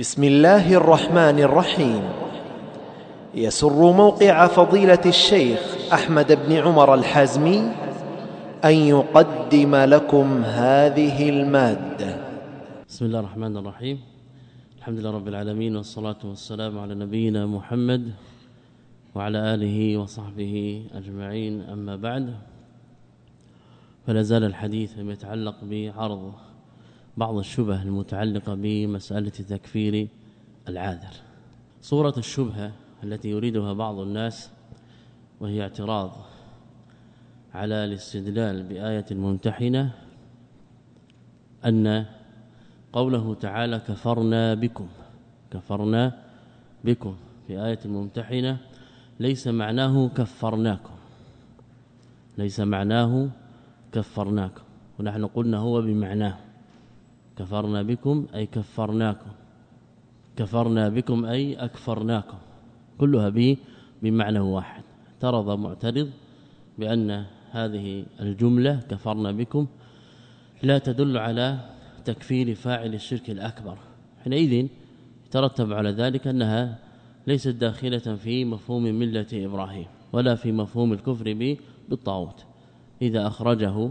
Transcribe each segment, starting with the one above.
بسم الله الرحمن الرحيم. يسر موقع فضيلة الشيخ أحمد بن عمر الحازمي أن يقدم لكم هذه المادة. بسم الله الرحمن الرحيم. الحمد لله رب العالمين والصلاة والسلام على نبينا محمد وعلى آله وصحبه أجمعين. أما بعد فلا زال الحديث يتعلق بعرض بعض الشبه المتعلقة بمسألة تكفير العاذر. صورة الشبهه التي يريدها بعض الناس وهي اعتراض على الاستدلال بآية الممتحنه أن قوله تعالى كفرنا بكم كفرنا بكم في آية الممتحنة ليس معناه كفرناكم ليس معناه كفرناكم. ونحن قلنا هو بمعناه. كفرنا بكم أي كفرناكم. كفرنا بكم أي أكفرناكم. كلها به بمعنى واحد. اعترض معترض بأن هذه الجملة كفرنا بكم لا تدل على تكفير فاعل الشرك الأكبر. حينئذ يترتب على ذلك أنها ليست داخلة في مفهوم ملة إبراهيم ولا في مفهوم الكفر به بالطاغوت. إذا أخرجه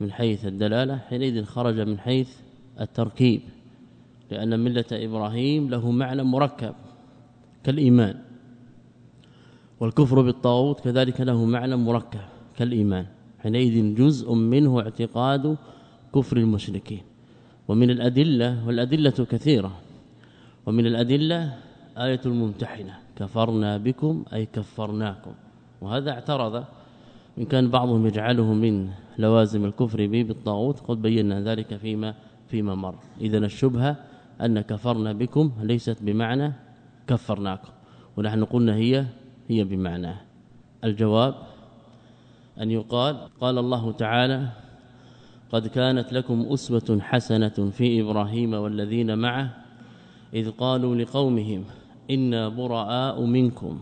من حيث الدلالة حينئذ خرج من حيث التركيب لأن ملة إبراهيم له معنى مركب كالإيمان والكفر بالطاغوت كذلك له معنى مركب كالإيمان. حينئذ جزء منه اعتقاد كفر المشركين. ومن الأدلة والأدلة كثيرة. ومن الأدلة آية الممتحنة كفرنا بكم أي كفرناكم وهذا اعترض إن كان بعضهم يجعله من لوازم الكفر به بالطاغوت قد بينا ذلك فيما فيما مر. اذا الشبهة أن كفرنا بكم ليست بمعنى كفرناكم. ونحن قلنا هي هي بمعنى. الجواب أن يقال قال الله تعالى قد كانت لكم أسوة حسنة في إبراهيم والذين معه إذ قالوا لقومهم إنا براء منكم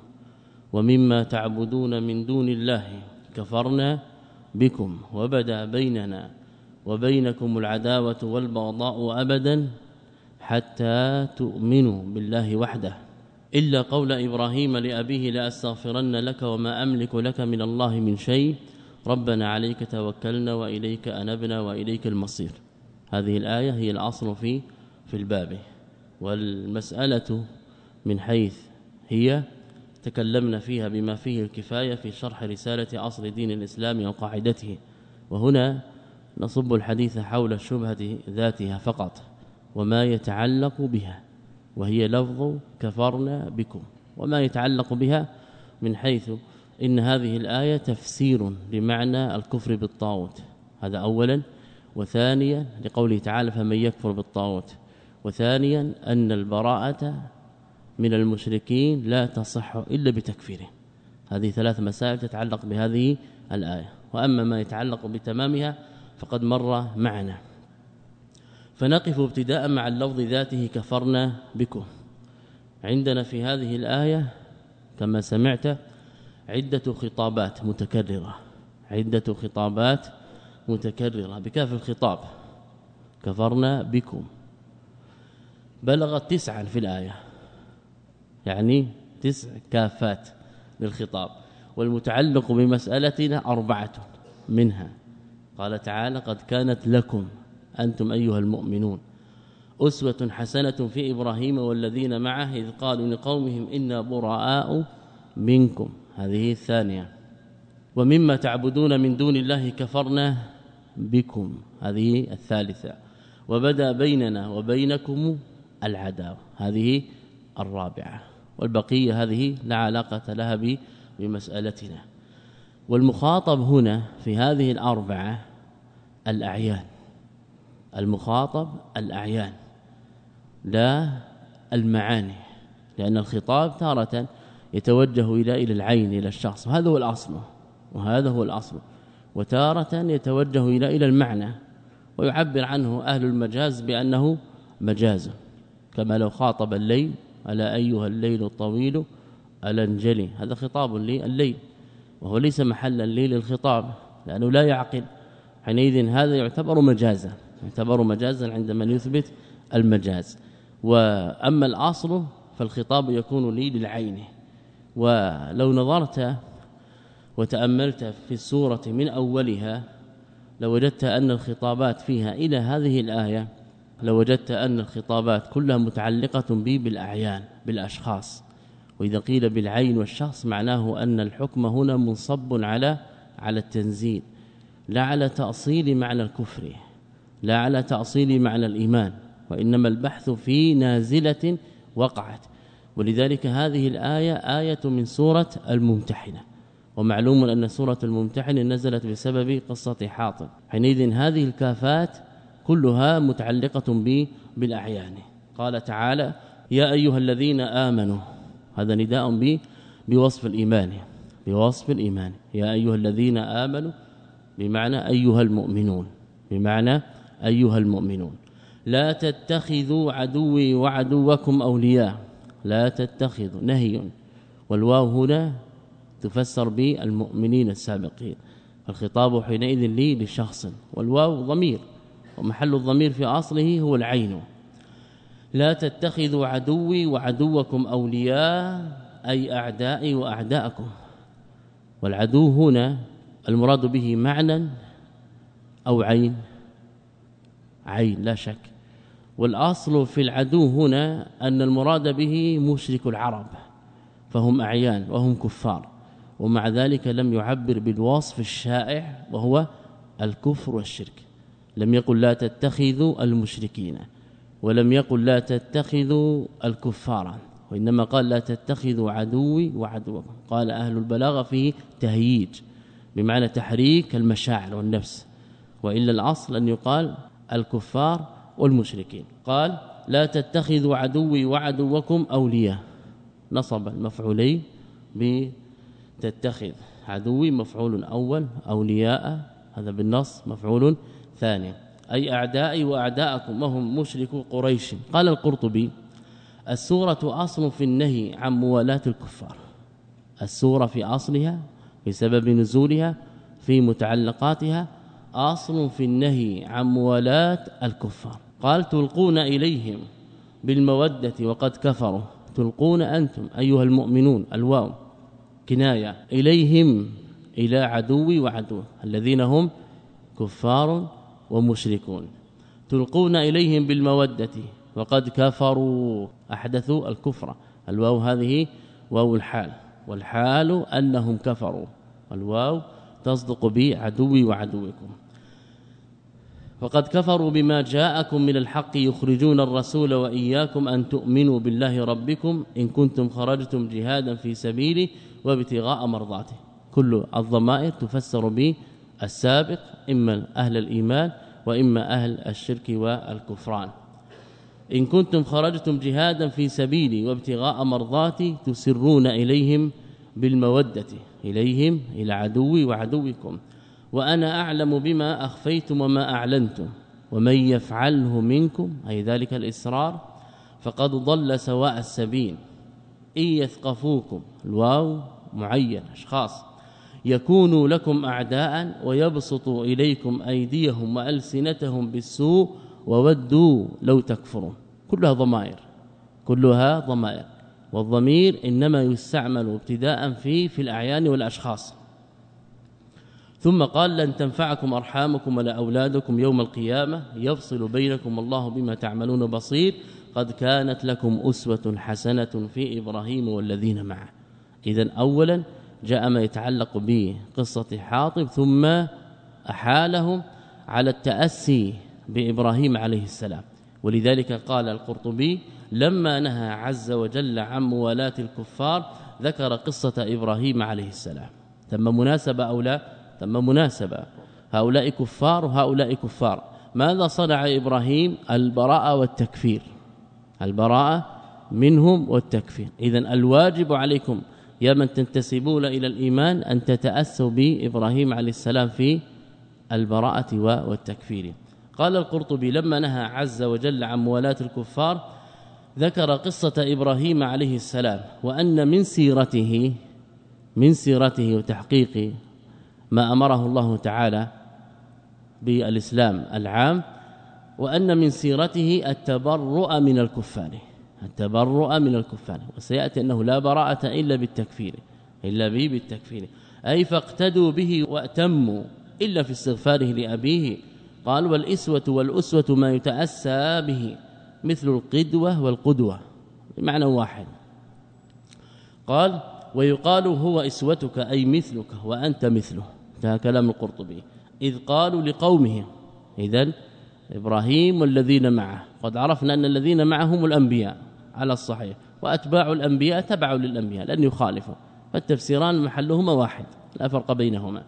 ومما تعبدون من دون الله كفرنا بكم وبدا بيننا وبينكم العداوة والبغضاء أبدا حتى تؤمنوا بالله وحده. إلا قول إبراهيم لأبيه لا أستغفرن لك وما أملك لك من الله من شيء. ربنا عليك توكلنا وإليك أنبنا وإليك المصير. هذه الآية هي الأصل في في الباب. والمسألة من حيث هي تكلمنا فيها بما فيه الكفاية في شرح رسالة أصل دين الإسلام وقاعدته. وهنا نصب الحديث حول الشبهة ذاتها فقط وما يتعلق بها وهي لفظ كفرنا بكم وما يتعلق بها من حيث إن هذه الآية تفسير لمعنى الكفر بالطاغوت. هذا اولا. وثانيا لقوله تعالى فمن يكفر بالطاغوت وثانيا أن البراءة من المشركين لا تصح إلا بتكفيره هذه ثلاث مسائل تتعلق بهذه الآية. وأما ما يتعلق بتمامها فقد مر معنا. فنقف ابتداء مع اللفظ ذاته كفرنا بكم. عندنا في هذه الآية كما سمعت عدة خطابات متكررة. عدة خطابات متكررة. بكاف الخطاب كفرنا بكم. بلغت تسعا في الآية. يعني تسع كافات للخطاب. والمتعلق بمسألتنا أربعة منها. قال تعالى قد كانت لكم أنتم أيها المؤمنون أسوة حسنة في إبراهيم والذين معه إذ قالوا لقومهم إنا براء منكم. هذه الثانية. ومما تعبدون من دون الله كفرنا بكم. هذه الثالثة. وبدا بيننا وبينكم العداوة. هذه الرابعة. والبقية هذه لا علاقة لها بمسألتنا. والمخاطب هنا في هذه الأربعة الأعيان. المخاطب الأعيان لا المعاني لأن الخطاب تارة يتوجه إلى إلى العين إلى الشخص. وهذا هو الأصل وهذا هو الأصل. وتارة يتوجه إلى إلى المعنى ويعبر عنه أهل المجاز بأنه مجاز. كما لو خاطب الليل ألا أيها الليل الطويل الانجلي هذا خطاب لليل وهو ليس محلا للخطاب لأنه لا يعقل. حينئذ هذا يعتبر مجازا يعتبر مجازا عند من يثبت المجاز. وأما الأصل فالخطاب يكون لي للعين. ولو نظرت وتأملت في السورة من أولها لوجدت أن الخطابات فيها إلى هذه الآية لوجدت أن الخطابات كلها متعلقة به بالأعيان بالأشخاص. وإذا قيل بالعين والشخص معناه أن الحكم هنا منصب على على التنزيل لا على تأصيل معنى الكفر لا على تأصيل معنى الإيمان وإنما البحث في نازلة وقعت. ولذلك هذه الآية آية من سورة الممتحنة. ومعلوم أن سورة الممتحنة نزلت بسبب قصة حاطب. حينئذ هذه الكافات كلها متعلقة بالأعيان. قال تعالى يا أيها الذين آمنوا هذا نداء بوصف الإيمان. بوصف الإيمان. يا أيها الذين آمنوا بمعنى أيها المؤمنون. بمعنى أيها المؤمنون. لا تتخذوا عدوي وعدوكم أولياء. لا تتخذوا. نهي. والواو هنا تفسر بالمؤمنين السابقين. الخطاب حينئذ لي لشخص. والواو ضمير. ومحل الضمير في أصله هو العين. لا تتخذوا عدوي وعدوكم أولياء أي أعدائي وأعداءكم. والعدو هنا المراد به معنى أو عين؟ عين لا شك. والأصل في العدو هنا أن المراد به مشرك العرب فهم أعيان وهم كفار. ومع ذلك لم يعبر بالوصف الشائع وهو الكفر والشرك. لم يقل لا تتخذوا المشركين. ولم يقل لا تتخذوا الكفار وإنما قال لا تتخذوا عدوي وعدوكم. قال أهل البلاغة فيه تهييج بمعنى تحريك المشاعر والنفس. وإلا الأصل أن يقال الكفار والمشركين. قال لا تتخذوا عدوي وعدوكم أولياء. نصب المفعولين تتخذ عدوي مفعول أول أولياء هذا بالنص مفعول ثاني. أي أعدائي وأعداءكم وهم مشركو قريش. قال القرطبي السورة أصل في النهي عن موالاة الكفار. السورة في أصلها بسبب نزولها في متعلقاتها أصل في النهي عن موالاة الكفار. قال تلقون إليهم بالمودة وقد كفروا. تلقون أنتم أيها المؤمنون الواو كناية إليهم إلى عدوي وعدو الذين هم كفار ومشركون. تلقون إليهم بالمودة. وقد كفروا. احدثوا الكفر. الواو هذه واو الحال. والحال أنهم كفروا. الواو تصدق بعدوي وعدوكم. وقد كفروا بما جاءكم من الحق يخرجون الرسول وإياكم أن تؤمنوا بالله ربكم إن كنتم خرجتم جهادا في سبيلي وابتغاء مرضاته. كل الضمائر تفسر به السابق إما أهل الإيمان وإما أهل الشرك والكفران. إن كنتم خرجتم جهادا في سبيلي وابتغاء مرضاتي تسرون إليهم بالمودة إليهم إلى عدوي وعدوكم. وأنا أعلم بما أخفيتم وما أعلنتم ومن يفعله منكم أي ذلك الاصرار فقد ضل سواء السبيل. إن يثقفوكم الواو معين أشخاص. يكونوا لكم اعداء ويبسطوا إليكم أيديهم وألسنتهم بالسوء وودوا لو تكفرون. كلها ضمائر. كلها ضمائر. والضمير إنما يستعمل ابتداء في في الأعيان والأشخاص. ثم قال لن تنفعكم أرحامكم ولا أولادكم يوم القيامة. يفصل بينكم الله بما تعملون بصير. قد كانت لكم أسوة حسنة في إبراهيم والذين معه. اذا اولا جاء ما يتعلق بقصة حاطب ثم أحالهم على التأسي بإبراهيم عليه السلام. ولذلك قال القرطبي لما نهى عز وجل عن موالاة الكفار ذكر قصة إبراهيم عليه السلام. ثم مناسبة أو لا؟ ثم مناسبة. هؤلاء كفار وهؤلاء كفار. ماذا صنع إبراهيم؟ البراءة والتكفير. البراءة منهم والتكفير. اذا الواجب عليكم يا من تنتسبون إلى الإيمان أن تتأسوا بإبراهيم عليه السلام في البراءة والتكفير. قال القرطبي لما نهى عز وجل عن موالاة الكفار ذكر قصة إبراهيم عليه السلام وأن من سيرته من سيرته وتحقيق ما أمره الله تعالى بالإسلام العام وأن من سيرته التبرؤ من الكفار. التبرؤ من الكفار. وسيأتي أنه لا براءة إلا بالتكفير إلا به بالتكفير. أي فاقتدوا به وأتموا إلا في استغفاره لأبيه. قال والإسوة والأسوة ما يتأسى به مثل القدوة والقدوة بمعنى واحد. قال ويقال هو إسوتك أي مثلك وأنت مثله. هذا كلام القرطبي. إذ قالوا لقومهم اذا إبراهيم والذين معه. قد عرفنا أن الذين معهم الأنبياء على الصحيح وأتباع الأنبياء تبعوا للأنبياء لن يخالفوا فالتفسيران محلهما واحد لا فرق بينهما.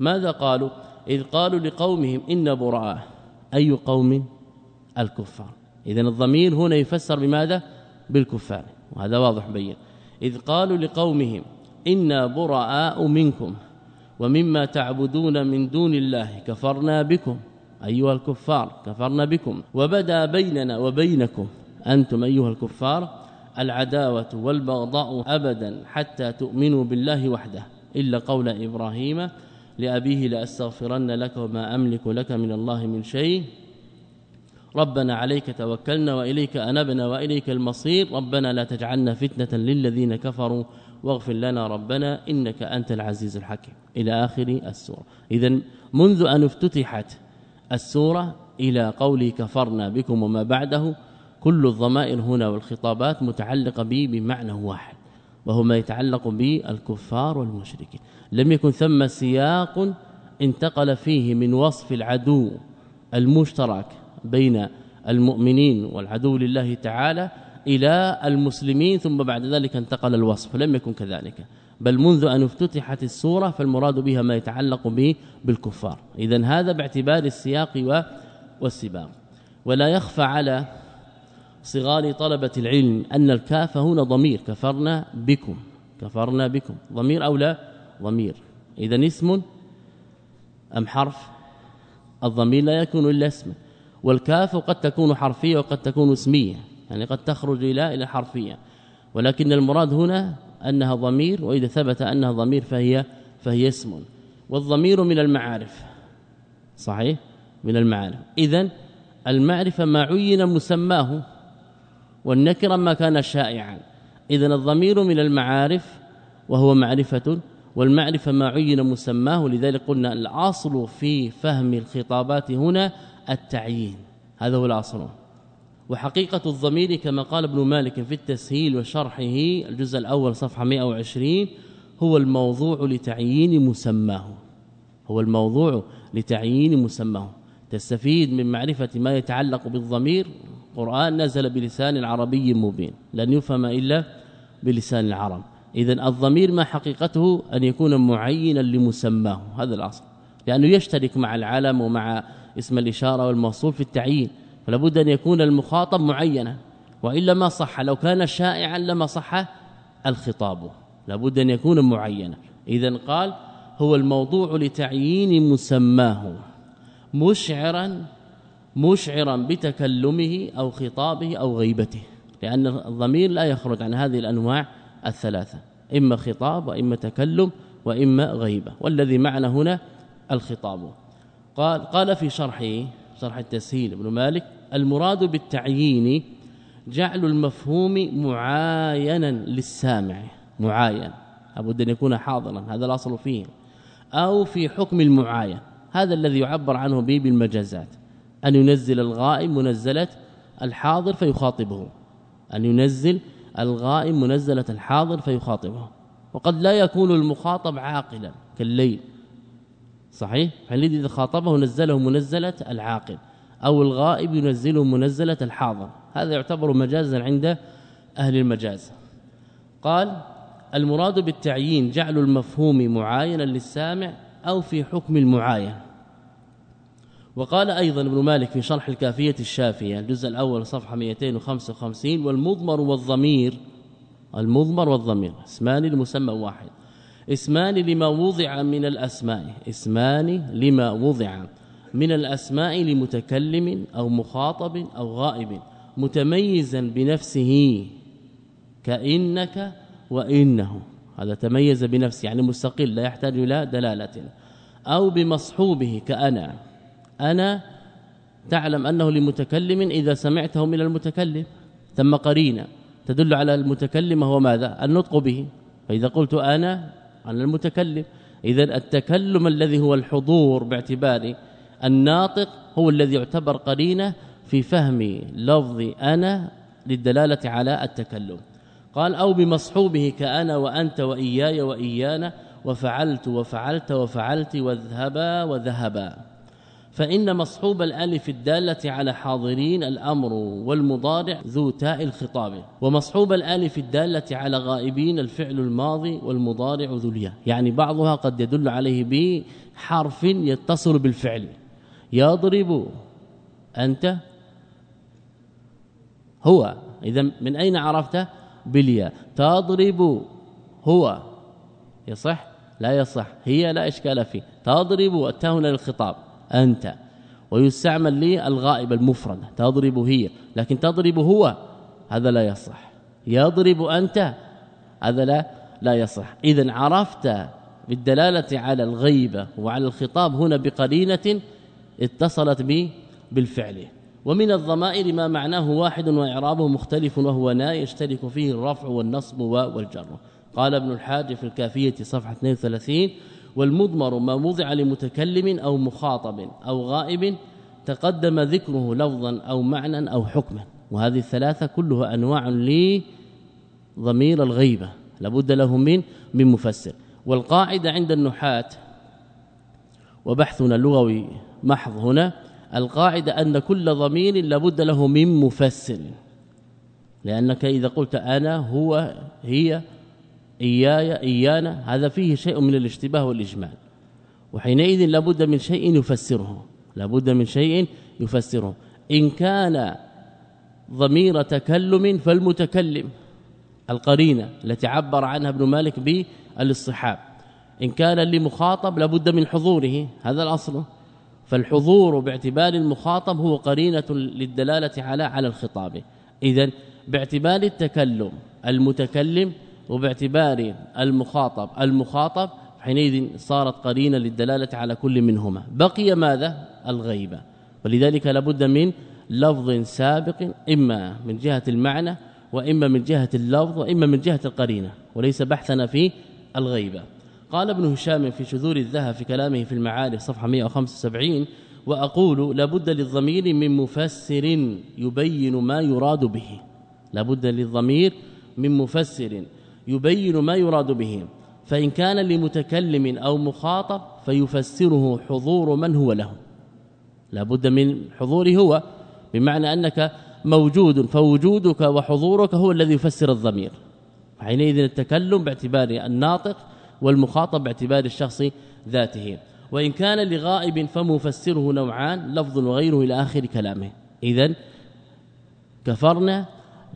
ماذا قالوا؟ إذ قالوا لقومهم إن براء أي قوم؟ الكفار. اذا الضمير هنا يفسر بماذا؟ بالكفار وهذا واضح بين. إذ قالوا لقومهم إنا براء منكم ومما تعبدون من دون الله كفرنا بكم. أيها الكفار كفرنا بكم. وبدا بيننا وبينكم. أنتم أيها الكفار العداوة والبغضاء أبدا حتى تؤمنوا بالله وحده. إلا قول إبراهيم لأبيه لأستغفرن لك وما أملك لك من الله من شيء. ربنا عليك توكلنا وإليك أنبنا وإليك المصير. ربنا لا تجعلنا فتنة للذين كفروا. واغفر لنا ربنا إنك أنت العزيز الحكيم. إلى آخر السورة. إذا منذ أن افتتحت السورة إلى قولي كفرنا بكم وما بعده. كل الضمائر هنا والخطابات متعلقة به بمعنى واحد وهو ما يتعلق بالكفار والمشركين. لم يكن ثم سياق انتقل فيه من وصف العدو المشترك بين المؤمنين والعدو لله تعالى إلى المسلمين ثم بعد ذلك انتقل الوصف لم يكن كذلك. بل منذ أن افتتحت السورة فالمراد بها ما يتعلق به بالكفار. إذا هذا باعتبار السياق والسباق. ولا يخفى على صغار طلبة العلم أن الكاف هنا ضمير. كفرنا بكم. كفرنا بكم. ضمير أو لا؟ ضمير. إذا اسم أم حرف؟ الضمير لا يكون إلا اسما والكاف قد تكون حرفية وقد تكون اسمية. يعني قد تخرج إلى إلى حرفية. ولكن المراد هنا أنها ضمير وإذا ثبت أنها ضمير فهي فهي اسم. والضمير من المعارف. صحيح؟ من المعارف. إذا المعرفة ما عين مسماه والنكره ما كان شائعا. اذا الضمير من المعارف وهو معرفة والمعرفة ما عين مسماه. لذلك قلنا الأصل في فهم الخطابات هنا التعيين. هذا هو الأصل. وحقيقة الضمير كما قال ابن مالك في التسهيل وشرحه الجزء الأول صفحة 120 هو الموضوع لتعيين مسماه. هو الموضوع لتعيين مسماه. تستفيد من معرفة ما يتعلق بالضمير؟ قرآن نزل بلسان عربي مبين لن يفهم إلا بلسان العرب. اذا الضمير ما حقيقته؟ أن يكون معينا لمسماه هذا الأصل. لأنه يشترك مع العلم ومع اسم الإشارة والموصول في التعيين. فلا بد أن يكون المخاطب معينا والا ما صح لو كان شائعا لما صح الخطاب. لابد أن يكون معينا. اذا قال هو الموضوع لتعيين مسماه. مشعرا مشعرا بتكلمه أو خطابه أو غيبته لأن الضمير لا يخرج عن هذه الأنواع الثلاثة إما خطاب وإما تكلم وإما غيبة والذي معنا هنا الخطاب. قال قال في شرحه شرح التسهيل ابن مالك المراد بالتعيين جعل المفهوم معاينا للسامع. معاين. لابد أن يكون حاضرا. هذا الاصل فيه. أو في حكم المعاين. هذا الذي يعبر عنه به بالمجازات. أن ينزل الغائب منزلة الحاضر فيخاطبه. أن ينزل الغائب منزلة الحاضر فيخاطبه. وقد لا يكون المخاطب عاقلا. كالليل. صحيح؟ فالذي إذا خاطبه نزله منزلة العاقل. أو الغائب ينزله منزلة الحاضر. هذا يعتبر مجازا عند أهل المجاز. قال المراد بالتعيين جعل المفهوم معاينا للسامع أو في حكم المعاين. وقال أيضا ابن مالك في شرح الكافية الشافية الجزء الأول صفحة 255 والمضمر والضمير المضمر والضمير اسمان لمسمى واحد. اسمان لما وضع من الأسماء اسمان لما وضع. من الأسماء لمتكلم أو مخاطب أو غائب متميزا بنفسه كإنك وإنه. هذا تميز بنفسه يعني مستقل لا يحتاج إلى دلالة. أو بمصحوبه كأنا. أنا تعلم أنه لمتكلم إذا سمعته من المتكلم. ثم قرينة. تدل على المتكلم هو ماذا؟ النطق به. فإذا قلت أنا عن المتكلم. اذا التكلم الذي هو الحضور باعتبار الناطق هو الذي يعتبر قرينة في فهم لفظ أنا للدلالة على التكلم. قال أو بمصحوبه كأنا وأنت وإياي وإيانا وفعلت وفعلت وفعلت واذهبا وذهبا. فإن مصحوب الألف الدالة على حاضرين الأمر والمضارع ذو تاء الخطاب ومصحوب الألف الدالة على غائبين الفعل الماضي والمضارع ذو الياء. يعني بعضها قد يدل عليه بحرف يتصل بالفعل. يضرب أنت هو. اذا من أين عرفت؟ بالياء. تضرب هو. يصح؟ لا يصح. هي لا إشكال فيه. تضرب التاء هنا للخطاب. أنت. ويستعمل لي الغائب المفرد. تضرب هي. لكن تضرب هو. هذا لا يصح. يضرب أنت. هذا لا لا يصح. اذا عرفت بالدلالة على الغيبة وعلى الخطاب هنا بقرينة اتصلت به بالفعل. ومن الضمائر ما معناه واحد وإعرابه مختلف وهو نا يشترك فيه الرفع والنصب والجر. قال ابن الحاج في الكافية صفحة 32 والمضمر ما وضع لمتكلم أو مخاطب أو غائب تقدم ذكره لفظا أو معنى أو حكما. وهذه الثلاثة كلها أنواع لضمير الغيبة لابد له من من مفسر. والقاعدة عند النحاة وبحثنا اللغوي محض هنا. القاعدة أن كل ضمير لابد له من مفسر. لأنك إذا قلت أنا هو هي إياي إيانا هذا فيه شيء من الاشتباه والإجمال. وحينئذ لابد من شيء يفسره. لابد من شيء يفسره. إن كان ضمير تكلم فالمتكلم القرينة التي عبر عنها ابن مالك بالاصطحاب إن كان لمخاطب لابد من حضوره. هذا الأصل. فالحضور باعتبار المخاطب هو قرينة للدلالة على على الخطاب. اذا باعتبار التكلم المتكلم وباعتبار المخاطب المخاطب حينئذ صارت قرينة للدلالة على كل منهما. بقي ماذا؟ الغيبة. ولذلك لابد من لفظ سابق إما من جهة المعنى وإما من جهة اللفظ وإما من جهة القرينة وليس بحثنا في الغيبة. قال ابن هشام في شذور الذهب في كلامه في المعارف صفحة 175 وأقول لابد للضمير من مفسر يبين ما يراد به. لابد للضمير من مفسر يبين ما يراد به. فإن كان لمتكلم أو مخاطب فيفسره حضور من هو له. لابد من حضوره هو بمعنى أنك موجود فوجودك وحضورك هو الذي يفسر الضمير. حينئذ التكلم باعتبار الناطق والمخاطب باعتبار الشخص ذاته. وإن كان لغائب فمفسره نوعان لفظ وغيره إلى آخر كلامه. إذا كفرنا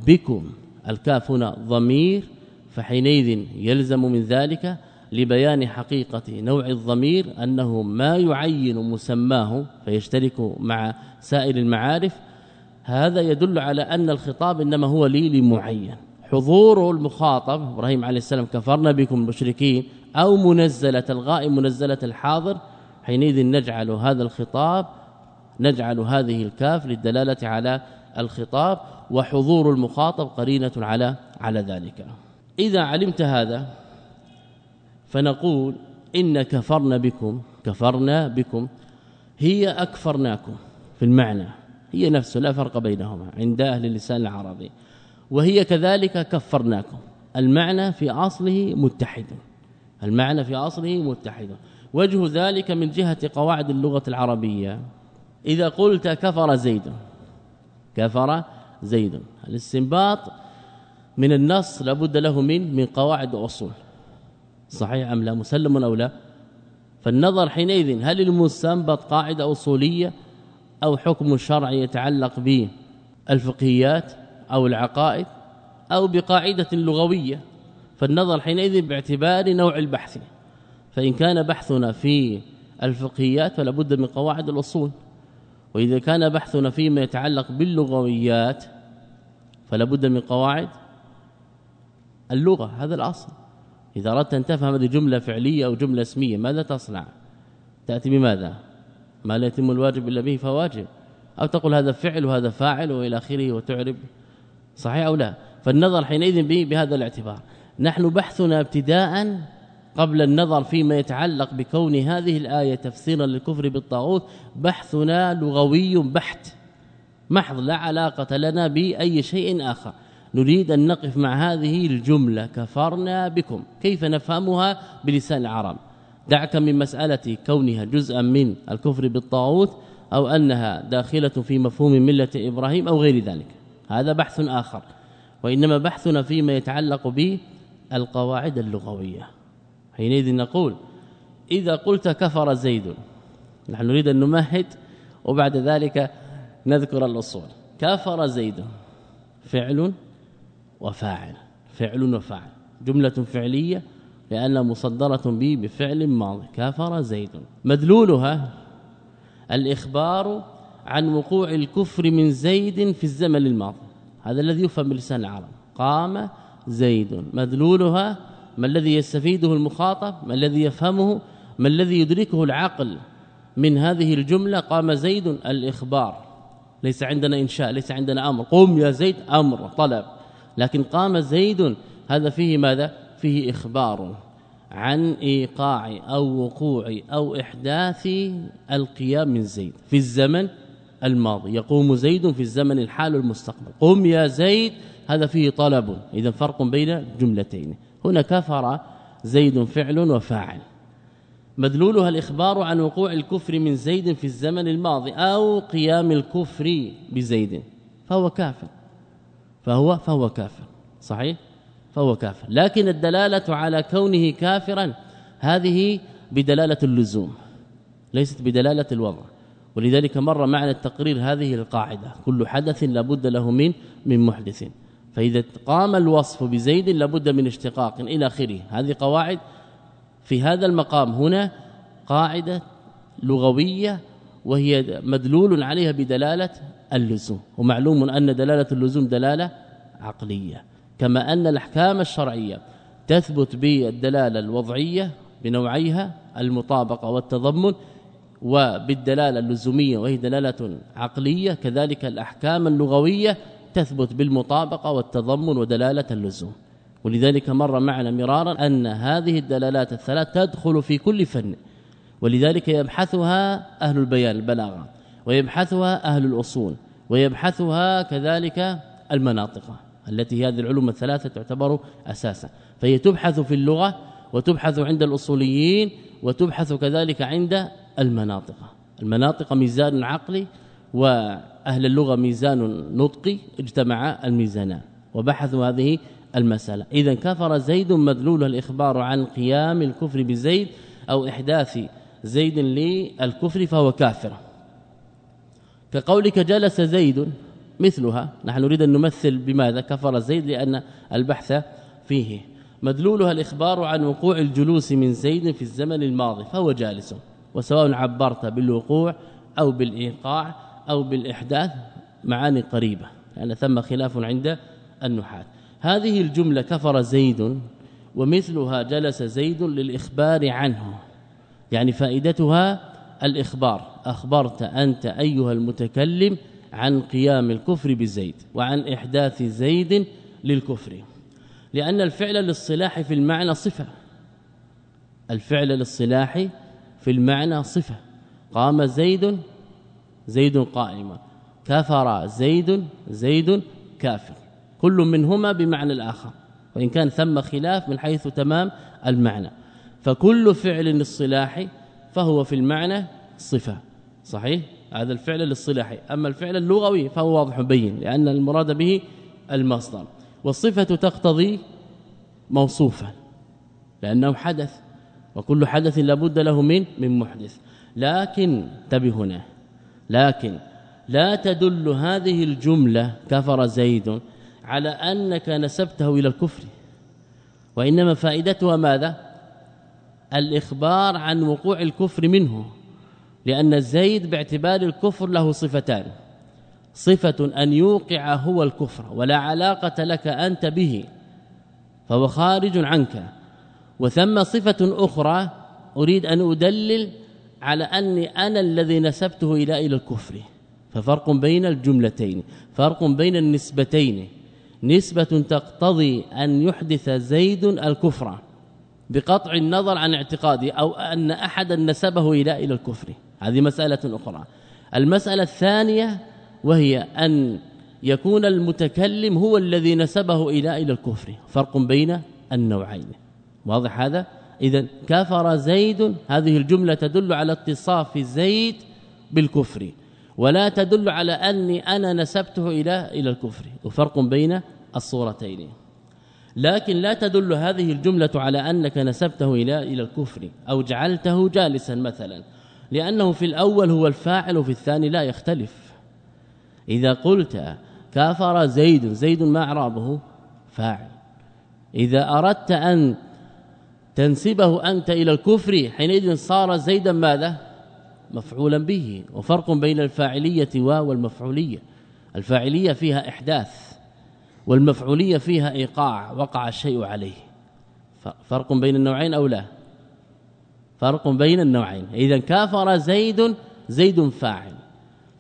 بكم. الكاف هنا ضمير فحينئذ يلزم من ذلك لبيان حقيقة نوع الضمير أنه ما يعين مسماه فيشترك مع سائر المعارف. هذا يدل على أن الخطاب إنما هو لي لمعين. حضور المخاطب إبراهيم عليه السلام كفرنا بكم المشركين أو منزلة الغائب منزلة الحاضر حينئذ نجعل هذا الخطاب نجعل هذه الكاف للدلالة على الخطاب وحضور المخاطب قرينة على على ذلك. إذا علمت هذا فنقول إن كفرنا بكم كفرنا بكم هي أكفرناكم في المعنى هي نفسه لا فرق بينهما عند أهل اللسان العربي. وهي كذلك كفرناكم. المعنى في أصله متحد. المعنى في أصله متحد. وجه ذلك من جهة قواعد اللغة العربية. إذا قلت كفر زيد كفر زيد. الاستنباط من النص لابد له من من قواعد واصول صحيح أم لا؟ مسلم أو لا؟ فالنظر حينئذ هل المستنبط قاعدة أصولية أو حكم شرعي يتعلق به الفقهيات أو العقائد أو بقاعدة لغوية فالنظر حينئذ باعتبار نوع البحث. فإن كان بحثنا في الفقهيات فلا بد من قواعد الأصول. وإذا كان بحثنا فيما يتعلق باللغويات فلا بد من قواعد اللغة هذا الأصل. إذا أردت أن تفهم هذه جملة فعلية أو جملة اسمية ماذا تصنع؟ تأتي بماذا؟ ما لا يتم الواجب إلا به فواجب. أو تقول هذا فعل وهذا فاعل وإلى آخره وتعرب. صحيح أو لا؟ فالنظر حينئذ به بهذا الاعتبار. نحن بحثنا ابتداء قبل النظر فيما يتعلق بكون هذه الآية تفسيرا للكفر بالطاغوت. بحثنا لغوي بحت. محض لا علاقة لنا بأي شيء آخر. نريد أن نقف مع هذه الجملة. كفرنا بكم. كيف نفهمها؟ بلسان العرب. دعك من مسألة كونها جزءا من الكفر بالطاغوت أو أنها داخلة في مفهوم ملة إبراهيم أو غير ذلك. هذا بحث آخر وإنما بحثنا فيما يتعلق بالقواعد اللغوية. حينئذ نقول إذا قلت كفر زيد نحن نريد أن نمهد وبعد ذلك نذكر الأصول. كفر زيد فعل وفاعل فعل وفاعل. جملة فعلية لأنها مصدرة به بفعل ماضي. كفر زيد. مدلولها الإخبار عن وقوع الكفر من زيد في الزمن الماضي. هذا الذي يفهم بلسان العرب. قام زيد. مدلولها ما الذي يستفيده المخاطب؟ ما الذي يفهمه؟ ما الذي يدركه العقل؟ من هذه الجملة قام زيد الإخبار. ليس عندنا إنشاء ليس عندنا أمر. قم يا زيد أمر طلب. لكن قام زيد. هذا فيه ماذا؟ فيه إخبار عن إيقاع أو وقوع أو إحداث القيام من زيد في الزمن الماضي. يقوم زيد في الزمن الحال المستقبل. قم يا زيد هذا فيه طلب. إذا فرق بين جملتين. هنا كفر زيد فعل وفاعل. مدلولها الإخبار عن وقوع الكفر من زيد في الزمن الماضي أو قيام الكفر بزيد. فهو كافر. فهو فهو كافر. صحيح؟ فهو كافر. لكن الدلالة على كونه كافرا هذه بدلالة اللزوم. ليست بدلالة الوضع. ولذلك مر معنى التقرير هذه القاعدة. كل حدث لابد له من من محدث. فإذا قام الوصف بزيد لابد من اشتقاق إلى آخره. هذه قواعد في هذا المقام هنا قاعدة لغوية وهي مدلول عليها بدلالة اللزوم. ومعلوم أن دلالة اللزوم دلالة عقلية. كما أن الأحكام الشرعية تثبت بالدلالة الوضعية بنوعيها المطابقة والتضمن وبالدلالة اللزومية وهي دلالة عقلية كذلك الأحكام اللغوية تثبت بالمطابقة والتضمن ودلالة اللزوم. ولذلك مر معنا مرارا أن هذه الدلالات الثلاث تدخل في كل فن ولذلك يبحثها أهل البيان البلاغة ويبحثها أهل الأصول ويبحثها كذلك المناطق التي هذه العلوم الثلاثة تعتبر أساسا. فهي تبحث في اللغة وتبحث عند الأصوليين وتبحث كذلك عند المناطق. المناطق ميزان عقلي وأهل اللغة ميزان نطقي اجتمعا الميزانان وبحثوا هذه المسألة. اذا كفر زيد مدلول الإخبار عن قيام الكفر بزيد أو إحداث زيد للكفر فهو كافر. كقولك جلس زيد مثلها نحن نريد أن نمثل بماذا كفر زيد لأن البحث فيه. مدلولها الإخبار عن وقوع الجلوس من زيد في الزمن الماضي فهو جالس. وسواء عبرت بالوقوع أو بالإيقاع أو بالإحداث معاني قريبة لأن يعني ثم خلاف عند النحاة. هذه الجملة كفر زيد ومثلها جلس زيد للإخبار عنه يعني فائدتها الإخبار. أخبرت أنت أيها المتكلم عن قيام الكفر بزيد وعن إحداث زيد للكفر لأن الفعل للصلاح في المعنى صفة. الفعل للصلاح في المعنى صفة. قام زيد زيد قائما كفر زيد زيد كافر. كل منهما بمعنى الآخر. وإن كان ثم خلاف من حيث تمام المعنى. فكل فعل للصلاح فهو في المعنى صفة. صحيح؟ هذا الفعل للصلاح. أما الفعل اللغوي فهو واضح بين لأن المراد به المصدر. والصفة تقتضي موصوفا لأنه حدث. وكل حدث لابد له من من محدث. لكن انتبه هنا. لكن لا تدل هذه الجملة كفر زيد على أنك نسبته إلى الكفر. وإنما فائدتها ماذا؟ الإخبار عن وقوع الكفر منه. لأن زيد باعتبار الكفر له صفتان. صفة أن يوقع هو الكفر ولا علاقة لك أنت به فهو خارج عنك. وثم صفة أخرى أريد أن أدلل على أني أنا الذي نسبته إلى إلى الكفر. ففرق بين الجملتين فرق بين النسبتين. نسبة تقتضي أن يحدث زيد الكفر بقطع النظر عن اعتقاده أو أن أحدا نسبه إلى إلى الكفر. هذه مسألة أخرى. المسألة الثانية وهي أن يكون المتكلم هو الذي نسبه إلى إلى الكفر. فرق بين النوعين. واضح هذا؟ إذا كفر زيد هذه الجملة تدل على اتصاف زيد بالكفر. ولا تدل على أني أنا نسبته إلى إلى الكفر. وفرق بين الصورتين. لكن لا تدل هذه الجملة على أنك نسبته إلى إلى الكفر أو جعلته جالسا مثلا. لأنه في الأول هو الفاعل وفي الثاني لا يختلف. إذا قلت كافر زيد زيد ما أعرابه؟ فاعل. إذا أردت أن تنسبه أنت إلى الكفر حينئذ صار زيدا ماذا؟ مفعولا به وفرق بين الفاعلية والمفعولية. الفاعلية فيها إحداث والمفعولية فيها إيقاع وقع الشيء عليه. فرق بين النوعين أو لا؟ فرق بين النوعين. إذا كافر زيد زيد فاعل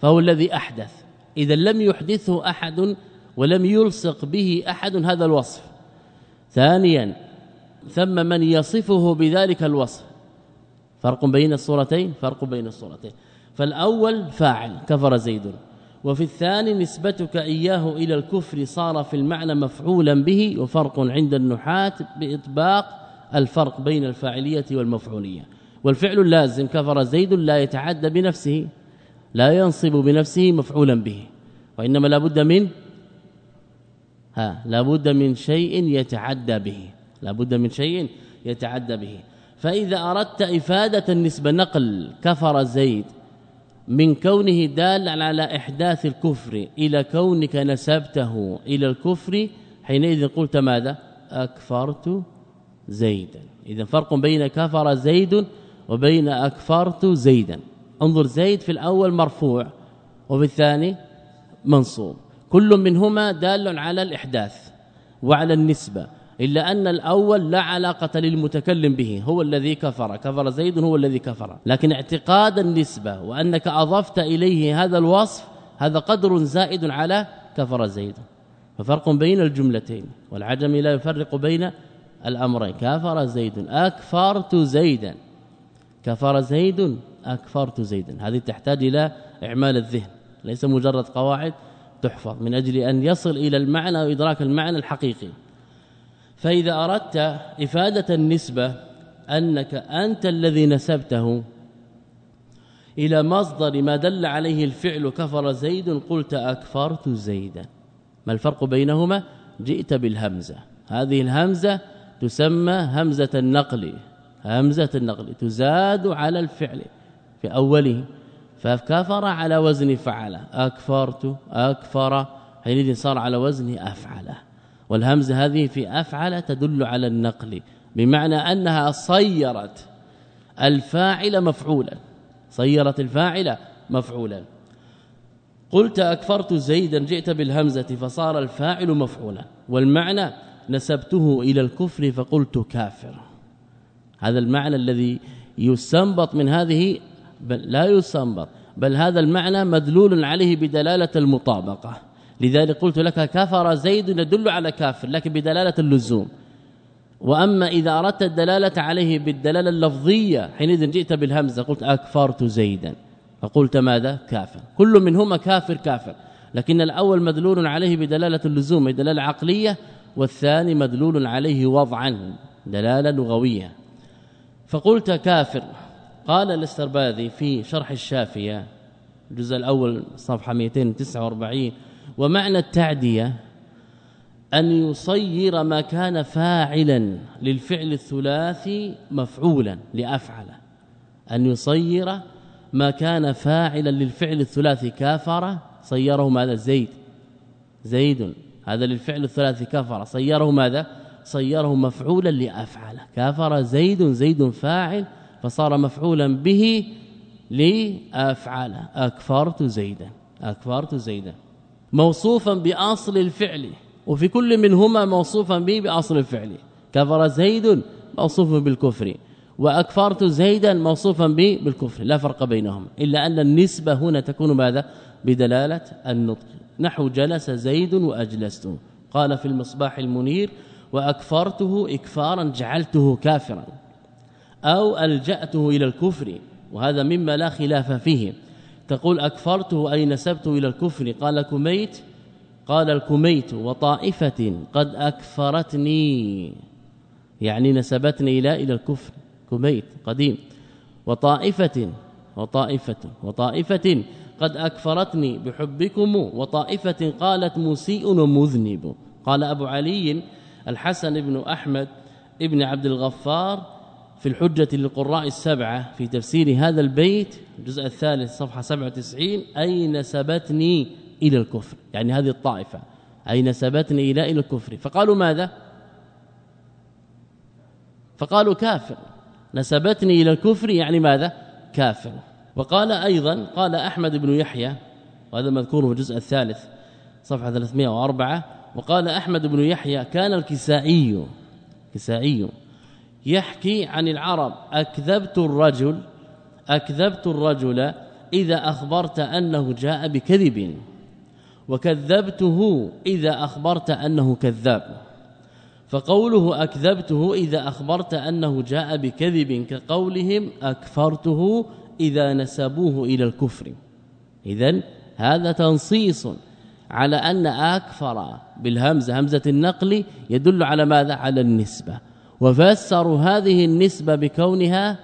فهو الذي أحدث. إذا لم يحدثه أحد ولم يلصق به أحد هذا الوصف. ثانيا ثم من يصفه بذلك الوصف. فرق بين الصورتين فرق بين الصورتين. فالأول فاعل كفر زيد. وفي الثاني نسبتك إياه إلى الكفر صار في المعنى مفعولا به وفرق عند النحاة بإطباق الفرق بين الفاعلية والمفعولية. والفعل اللازم كفر زيد لا يتعدى بنفسه لا ينصب بنفسه مفعولا به. وإنما لابد من ها لابد من شيء يتعدى به. لابد من شيء يتعدى به. فإذا أردت إفادة النسبة نقل كفر زيد من كونه دالا على إحداث الكفر إلى كونك نسبته إلى الكفر حينئذ قلت ماذا؟ أكفرت زيدا. إذا فرق بين كفر زيد وبين أكفرت زيدا. انظر زيد في الأول مرفوع وفي الثاني منصوب. كل منهما دال على الإحداث وعلى النسبة. إلا أن الأول لا علاقة للمتكلم به هو الذي كفر كفر زيد هو الذي كفر. لكن اعتقاد النسبة وأنك أضفت إليه هذا الوصف هذا قدر زائد على كفر زيد. ففرق بين الجملتين والعجم لا يفرق بين الأمرين. كفر زيد أكفرت زيدا. كفر زيد أكفرت زيدا. هذه تحتاج إلى إعمال الذهن. ليس مجرد قواعد تحفظ من أجل أن يصل إلى المعنى وإدراك المعنى الحقيقي. فإذا أردت إفادة النسبة أنك أنت الذي نسبته إلى مصدر ما دل عليه الفعل كفر زيد قلت أكفرت زيدا. ما الفرق بينهما؟ جئت بالهمزة. هذه الهمزة تسمى همزة النقل. همزة النقل تزاد على الفعل في أوله. فكفر على وزن فعل أكفرت أكفر. حينئذ صار على وزن أفعله. والهمزة هذه في أفعل تدل على النقل بمعنى أنها صيرت الفاعل مفعولا صيرت الفاعل مفعولا. قلت أكفرت زيدا جئت بالهمزة فصار الفاعل مفعولا والمعنى نسبته إلى الكفر فقلت كافر. هذا المعنى الذي يستنبط من هذه بل لا يستنبط بل هذا المعنى مدلول عليه بدلالة المطابقة. لذلك قلت لك كفر زيد يدل على كافر لكن بدلالة اللزوم. وأما إذا أردت الدلالة عليه بالدلالة اللفظية حينئذ جئت بالهمزة قلت أكفرت زيدا. فقلت ماذا؟ كافر. كل منهما كافر كافر. لكن الأول مدلول عليه بدلالة اللزوم دلالة عقلية والثاني مدلول عليه وضعا دلالة لغوية. فقلت كافر. قال الاسترباذي في شرح الشافيه الجزء الأول صفحة 249 ومعنى التعدية أن يصير ما كان فاعلا للفعل الثلاثي مفعولا لأفعل. أن يصير ما كان فاعلا للفعل الثلاثي كافر صيره ماذا؟ زيد. زيد. هذا للفعل الثلاثي كفر صيره ماذا؟ صيره مفعولا لأفعل. كافر زيد زيد فاعل فصار مفعولا به لأفعل. أكفرت زيدا. أكفرت زيدا. موصوفا بأصل الفعل وفي كل منهما موصوفا به بأصل الفعل. كفر زيد موصوف بالكفر وأكفرت زيدا موصوفا به بالكفر. لا فرق بينهم إلا أن النسبة هنا تكون ماذا؟ بدلالة النطق. نحو جلس زيد واجلسته قال في المصباح المنير وأكفرته اكفارا جعلته كافرا أو ألجأته إلى الكفر. وهذا مما لا خلاف فيه. تقول أكفرته أي نسبته إلى الكفر. قال كميت قال الكميت وطائفة قد أكفرتني يعني نسبتني إلى إلى الكفر. كميت قديم. وطائفة وطائفة وطائفة قد أكفرتني بحبكم وطائفة قالت مسيء ومذنب. قال أبو علي الحسن بن أحمد ابن عبد الغفار في الحجة للقراء السبعة في تفسير هذا البيت الجزء الثالث صفحة 97 أي نسبتني إلى الكفر؟ يعني هذه الطائفة أي نسبتني إلى الكفر؟ فقالوا ماذا؟ فقالوا كافر. نسبتني إلى الكفر يعني ماذا؟ كافر. وقال أيضا قال أحمد بن يحيى وهذا مذكور في الجزء الثالث صفحة 304 وقال أحمد بن يحيى كان الكسائي كسائي. يحكي عن العرب أكذبت الرجل أكذبت الرجل إذا أخبرت أنه جاء بكذب. وكذبته إذا أخبرت أنه كذاب. فقوله أكذبته إذا أخبرت أنه جاء بكذب كقولهم أكفرته إذا نسبوه إلى الكفر. إذا هذا تنصيص على أن أكفر بالهمزة همزة النقل يدل على ماذا؟ على النسبة. وفسروا هذه النسبة بكونها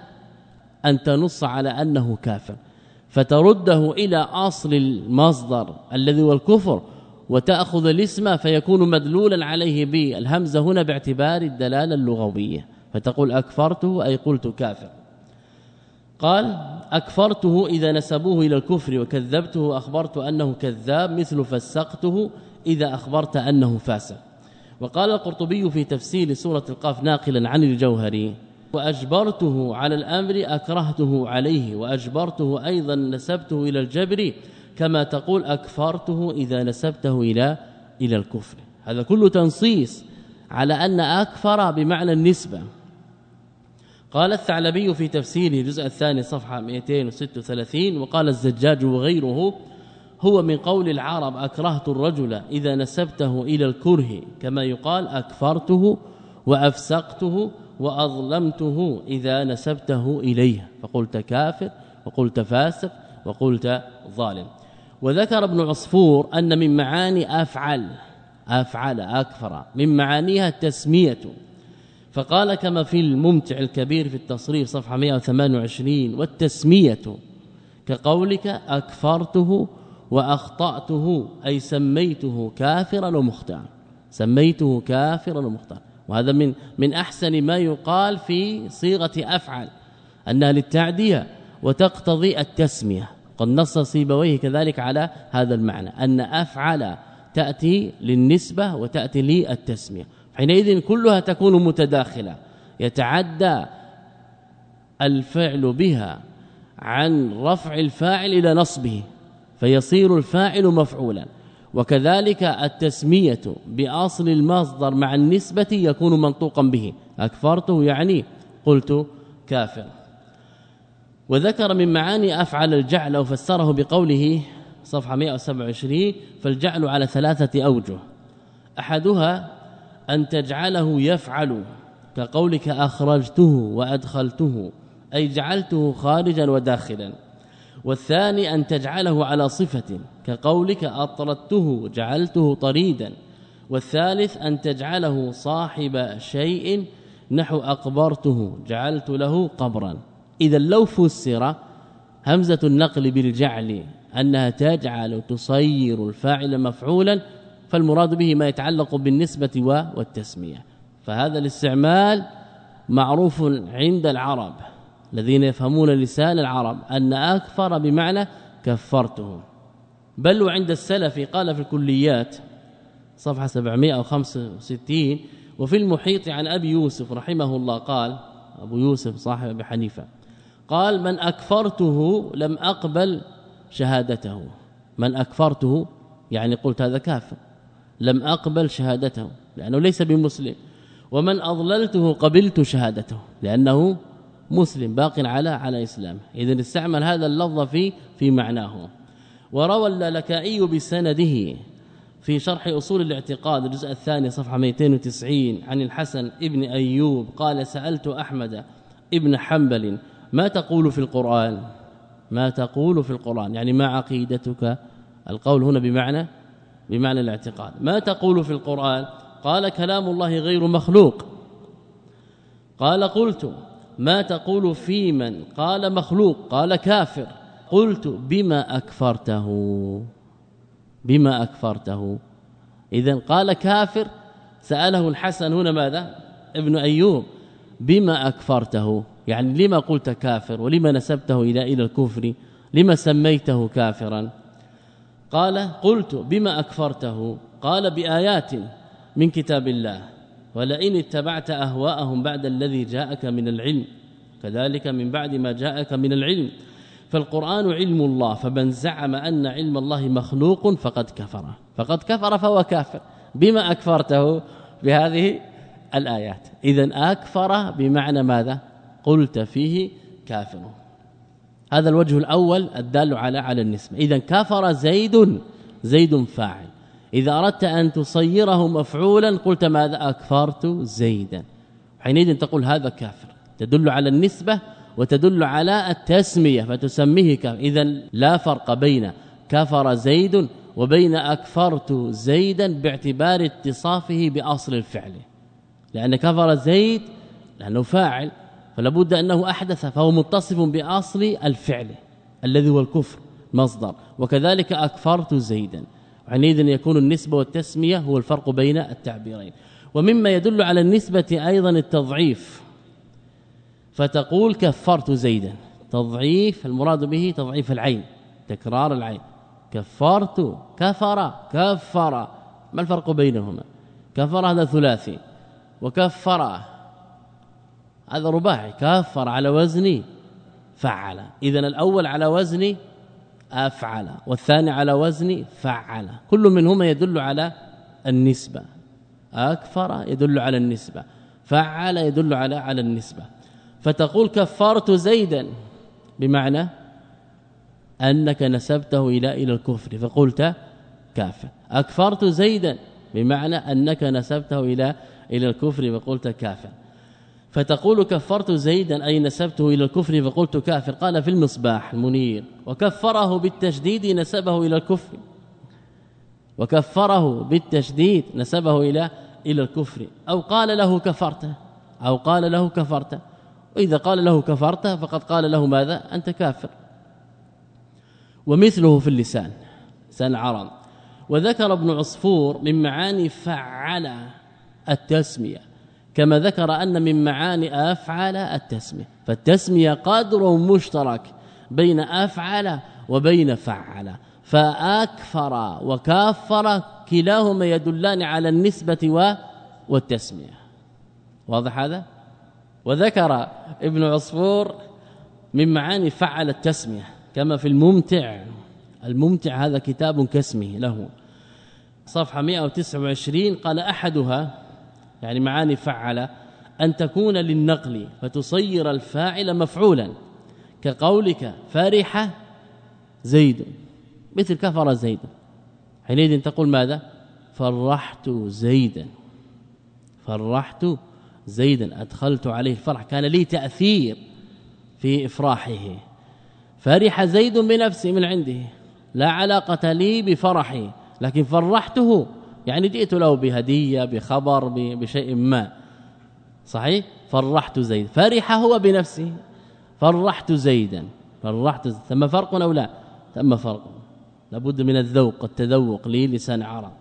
أن تنص على أنه كافر فترده إلى أصل المصدر الذي هو الكفر وتأخذ الاسم فيكون مدلولا عليه بالهمزة هنا باعتبار الدلالة اللغوية فتقول أكفرته أي قلت كافر. قال أكفرته إذا نسبوه إلى الكفر وكذبته أخبرت أنه كذاب مثل فسقته إذا أخبرت أنه فاسق. وقال القرطبي في تفسير سورة القاف ناقلا عن الجوهري وأجبرته على الأمر أكرهته عليه وأجبرته أيضا نسبته إلى الجبر كما تقول أكفرته إذا نسبته إلى إلى الكفر. هذا كله تنصيص على أن أكفر بمعنى النسبة. قال الثعلبي في تفسيره الجزء الثاني صفحة 236 وقال الزجاج وغيره هو من قول العرب أكرهت الرجل إذا نسبته إلى الكره كما يقال أكفرته وأفسقته وأظلمته إذا نسبته إليه فقلت كافر وقلت فاسق وقلت ظالم. وذكر ابن عصفور أن من معاني أفعل أفعل أكفر من معانيها التسمية. فقال كما في الممتع الكبير في التصريف صفحة 128 والتسمية كقولك أكفرته وأخطأته أي سميته كافرا ومخطئا. سميته كافرا ومخطئا. وهذا من من أحسن ما يقال في صيغة أفعل. أنها للتعدية وتقتضي التسمية. قد نص سيبويه كذلك على هذا المعنى. أن أفعل تأتي للنسبة وتأتي للتسمية. حينئذ كلها تكون متداخلة. يتعدى الفعل بها عن رفع الفاعل إلى نصبه. فيصير الفاعل مفعولا. وكذلك التسمية بأصل المصدر مع النسبة يكون منطوقا به. أكفرته يعني قلت كافر. وذكر من معاني أفعل الجعل وفسره بقوله صفحة 127 فالجعل على ثلاثة أوجه. أحدها أن تجعله يفعل كقولك أخرجته وأدخلته أي جعلته خارجا وداخلا. والثاني أن تجعله على صفة كقولك أطردته جعلته طريدا. والثالث أن تجعله صاحب شيء نحو أقبرته جعلت له قبرا. اذا لو فسر همزة النقل بالجعل أنها تجعل تصير الفاعل مفعولا فالمراد به ما يتعلق بالنسبة والتسمية. فهذا الاستعمال معروف عند العرب. الذين يفهمون لسان العرب أن أكفر بمعنى كفرته بل وعند السلف قال في الكليات صفحة 765 وفي المحيط عن أبي يوسف رحمه الله قال أبو يوسف صاحب أبي حنيفة قال من أكفرته لم أقبل شهادته. من أكفرته يعني قلت هذا كافر لم أقبل شهادته لأنه ليس بمسلم. ومن أضللته قبلت شهادته لأنه مسلم باق على على اسلامه اذا استعمل هذا اللفظ في في معناه. وروى اللالكائي بسنده في شرح أصول الاعتقاد الجزء الثاني صفحة 290 عن الحسن ابن أيوب قال سألت أحمد ابن حنبل ما تقول في القرآن؟ ما تقول في القرآن. يعني ما عقيدتك؟ القول هنا بمعنى بمعنى الاعتقاد. ما تقول في القرآن؟ قال كلام الله غير مخلوق. قال قلت ما تقول في من؟ قال مخلوق قال كافر. قلت بما أكفرته. بما أكفرته. إذا قال كافر. سأله الحسن هنا ماذا؟ ابن أيوب. بما أكفرته. يعني لما قلت كافر؟ ولما نسبته إلى إلى الكفر؟ لما سميته كافرا؟ قال قلت بما أكفرته. قال بآيات من كتاب الله. ولئن اتبعت أهواءهم بعد الذي جاءك من العلم كذلك من بعد ما جاءك من العلم. فالقرآن علم الله فمن زعم أن علم الله مخلوق فقد كفر. فقد كفر فهو كافر. بما أكفرته بهذه الآيات. إذا أكفر بمعنى ماذا؟ قلت فيه كافر. هذا الوجه الأول الدال على على النسبة. إذا كفر زيد زيد فاعل. إذا أردت أن تصيره مفعولا قلت ماذا أكفرت زيدا. حينئذ تقول هذا كافر. تدل على النسبة وتدل على التسمية فتسميه كافر. إذا لا فرق بين كفر زيد وبين أكفرت زيدا باعتبار اتصافه بأصل الفعل. لأن كفر زيد لأنه فاعل فلا بد أنه أحدث فهو متصف بأصل الفعل الذي هو الكفر مصدر. وكذلك أكفرت زيدا. عنيد يكون النسبة والتسمية هو الفرق بين التعبيرين. ومما يدل على النسبة أيضا التضعيف. فتقول كفرت زيدا. تضعيف المراد به تضعيف العين تكرار العين. كفرت كفر كفر. ما الفرق بينهما؟ كفر هذا ثلاثي. وكفر هذا رباعي. كفر على وزن فعل. اذا الأول على وزن أفعل. والثاني على وزن فعل. كل منهما يدل على النسبة. أكفر يدل على النسبة. فعل يدل على على النسبة. فتقول كفرت زيدا. بمعنى أنك نسبته إلى إلى الكفر. فقلت كافر. أكفرت زيدا. بمعنى أنك نسبته إلى إلى الكفر. فقلت كافر. فتقول كفرت زيدا اي نسبته إلى الكفر؟ فقلت كافر. قال في المصباح المنير وكفره بالتشديد نسبه إلى الكفر. وكفره بالتشديد نسبه إلى إلى الكفر. أو قال له كفرت. أو قال له كفرت. وإذا قال له كفرت فقد قال له ماذا؟ أنت كافر. ومثله في اللسان لسان العرب وذكر ابن عصفور من معاني فعل التسمية. كما ذكر أن من معاني افعل التسمية فالتسمية قدر مشترك بين أفعل وبين فعل فأكفر وكافر كلاهما يدلان على النسبة والتسمية. واضح هذا؟ وذكر ابن عصفور من معاني فعل التسمية كما في الممتع الممتع هذا كتاب كاسمه له. صفحة 129 قال أحدها يعني معاني فعل أن تكون للنقل فتصير الفاعل مفعولا. كقولك فرح زيد مثل كفر زيد. حينئذ تقول ماذا؟ فرحت زيدا. فرحت زيدا. أدخلت عليه الفرح. كان لي تأثير في إفراحه. فرح زيد بنفسه من عنده. لا علاقة لي بفرحه لكن فرحته يعني جئت له بهدية بخبر بشيء ما. صحيح؟ فرحت زيد. فرح هو بنفسه. فرحت زيدا. فرحت زيد. ثم فرق أو لا؟ ثم فرق. لابد من الذوق والتذوق لي لسان عرب.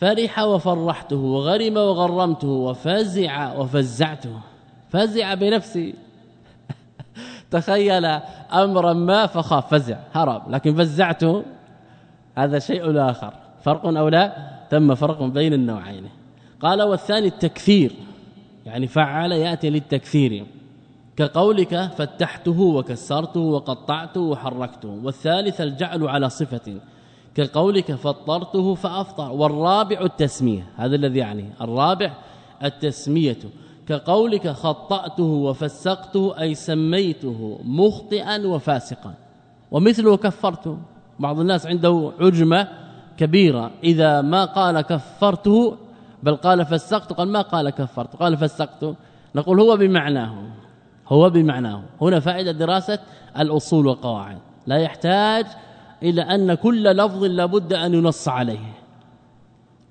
فرح وفرحته وغرم وغرمته وفزع وفزعته. فزع بنفسه. تخيل أمرا ما فخاف. فزع هرب. لكن فزعته هذا شيء آخر. فرق أو لا؟ تم فرق بين النوعين. قال والثاني التكثير يعني فعل يأتي للتكثير كقولك فتحته وكسرته وقطعته وحركته. والثالث الجعل على صفة. كقولك فطرته فأفطر. والرابع التسمية هذا الذي يعني الرابع التسمية. كقولك خطأته وفسقته أي سميته مخطئا وفاسقا. ومثله كفرته. بعض الناس عنده عجمة كبيرة. إذا ما قال كفرته بل قال فسقت قال ما قال كفرت قال فسقت. نقول هو بمعناه هو بمعناه. هنا فائدة دراسة الأصول والقواعد. لا يحتاج إلى أن كل لفظ لابد أن ينص عليه.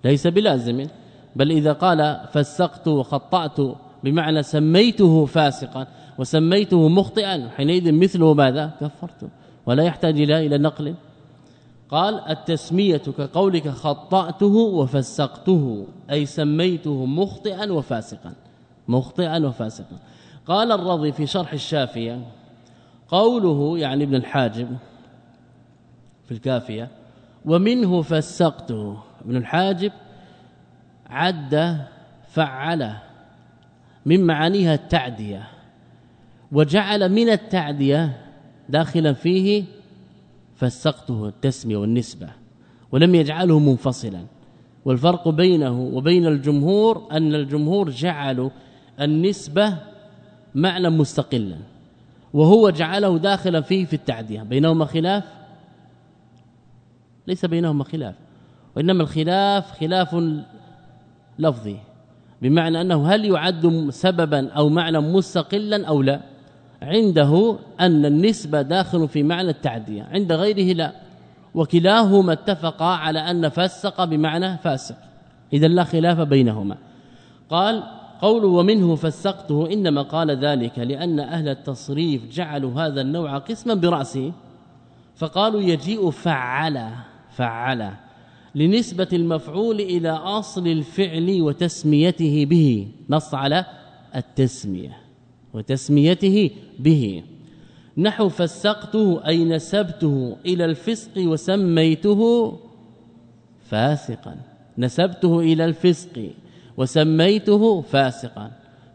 ليس بلازم. بل إذا قال فسقت وخطأت بمعنى سميته فاسقا وسميته مخطئا حينئذ مثله ماذا؟ كفرته ولا يحتاج إلى إلى نقل. قال التسمية كقولك خطأته وفسقته أي سميته مخطئا وفاسقا. مخطئا وفاسقا. قال الرضي في شرح الشافيه قوله يعني ابن الحاجب في الكافية ومنه فسقته. ابن الحاجب عد فعل من معانيها التعدية وجعل من التعدية داخلا فيه فسقته التسمية والنسبة ولم يجعله منفصلا. والفرق بينه وبين الجمهور أن الجمهور جعلوا النسبة معنى مستقلا وهو جعله داخلا فيه في التعدية. بينهما خلاف؟ ليس بينهما خلاف وإنما الخلاف خلاف لفظي بمعنى أنه هل يعد سببا أو معنى مستقلا أو لا؟ عنده أن النسبة داخل في معنى التعدية عند غيره لا. وكلاهما اتفقا على أن فسق بمعنى فاسق. اذا لا خلاف بينهما. قال قول ومنه فسقته إنما قال ذلك لأن أهل التصريف جعلوا هذا النوع قسما برأسه. فقالوا يجيء فعل فعل لنسبة المفعول إلى أصل الفعل وتسميته به نص على التسمية. وتسميته به. نحو فسقته أي نسبته إلى الفسق وسميته فاسقا. نسبته إلى الفسق وسميته فاسقا.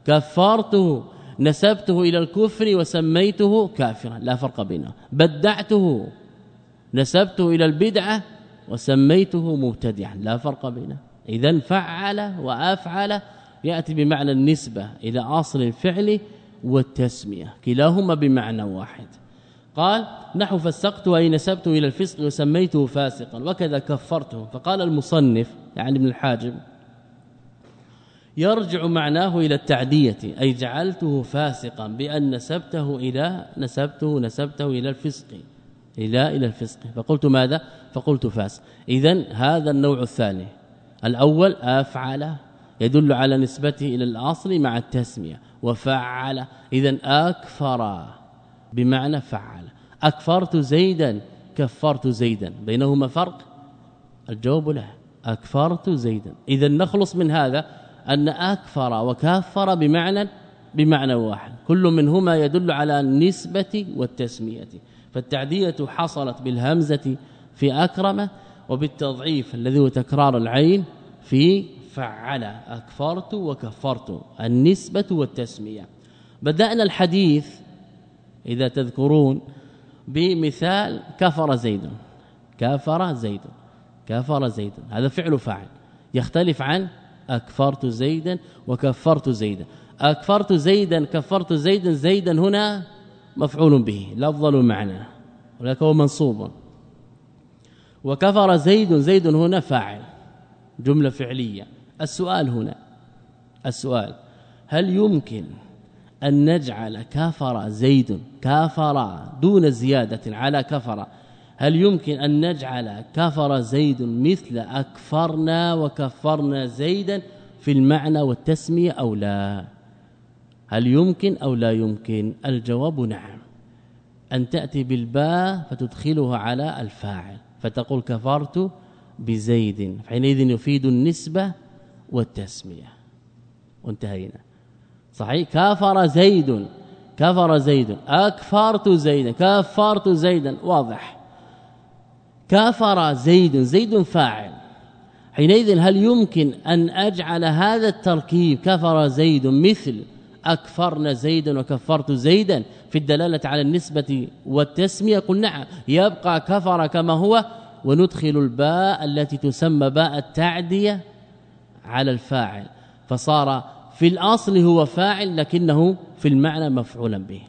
كفرته نسبته إلى الكفر وسميته كافرا. لا فرق بينه. بدعته نسبته إلى البدعة وسميته مبتدعا. لا فرق بينه. اذا فعل وأفعل يأتي بمعنى النسبة. إلى أصل الفعل والتسمية. كلاهما بمعنى واحد. قال نحو فسقت اي نسبت إلى الفسق وسميته فاسقا. وكذا كفرته فقال المصنف يعني ابن الحاجب يرجع معناه إلى التعدية أي جعلته فاسقا بأن نسبته إلى نسبته نسبته إلى الفسق. إلى إلى الفسق. فقلت ماذا؟ فقلت فاسق اذا هذا النوع الثاني. الأول أفعل يدل على نسبته إلى الأصل مع التسمية. وفعل. اذا أكفر بمعنى فعل. أكفرت زيدا كفرت زيدا. بينهما فرق؟ الجواب لا. أكفرت زيدا. اذا نخلص من هذا أن أكفر وكفر بمعنى بمعنى واحد. كل منهما يدل على النسبة والتسمية. فالتعدية حصلت بالهمزة في اكرم وبالتضعيف الذي هو تكرار العين في فعل أكفرت وكفرت النسبة والتسمية. بدأنا الحديث إذا تذكرون بمثال كفر زيد. كفر زيد. كفر زيد. هذا فعل فاعل. يختلف عن أكفرت زيدا وكفرت زيدا. أكفرت زيدا كفرت زيدا زيدا هنا مفعول به لفظا ومعنى ولكن هو منصوب. وكفر زيد زيد هنا فاعل جملة فعلية. السؤال هنا. السؤال هل يمكن أن نجعل كافر زيد كافر دون زيادة على كفر؟ هل يمكن أن نجعل كفر زيد مثل أكفرنا وكفرنا زيدا في المعنى والتسمية أو لا؟ هل يمكن أو لا يمكن؟ الجواب نعم. أن تأتي بالباء فتدخلها على الفاعل فتقول كفرت بزيد حينئذ يفيد النسبة والتسمية. وانتهينا. صحيح؟ كفر زيد. كفر زيد. أكفرت زيدا. كفرت زيدا. واضح. كفر زيد. زيد فاعل. حينئذ هل يمكن أن أجعل هذا التركيب كفر زيد مثل أكفرنا زيدا وكفرت زيدا في الدلالة على النسبة والتسمية؟ قل نعم. يبقى كفر كما هو وندخل الباء التي تسمى باء التعدية على الفاعل فصار في الأصل هو فاعل لكنه في المعنى مفعولا به.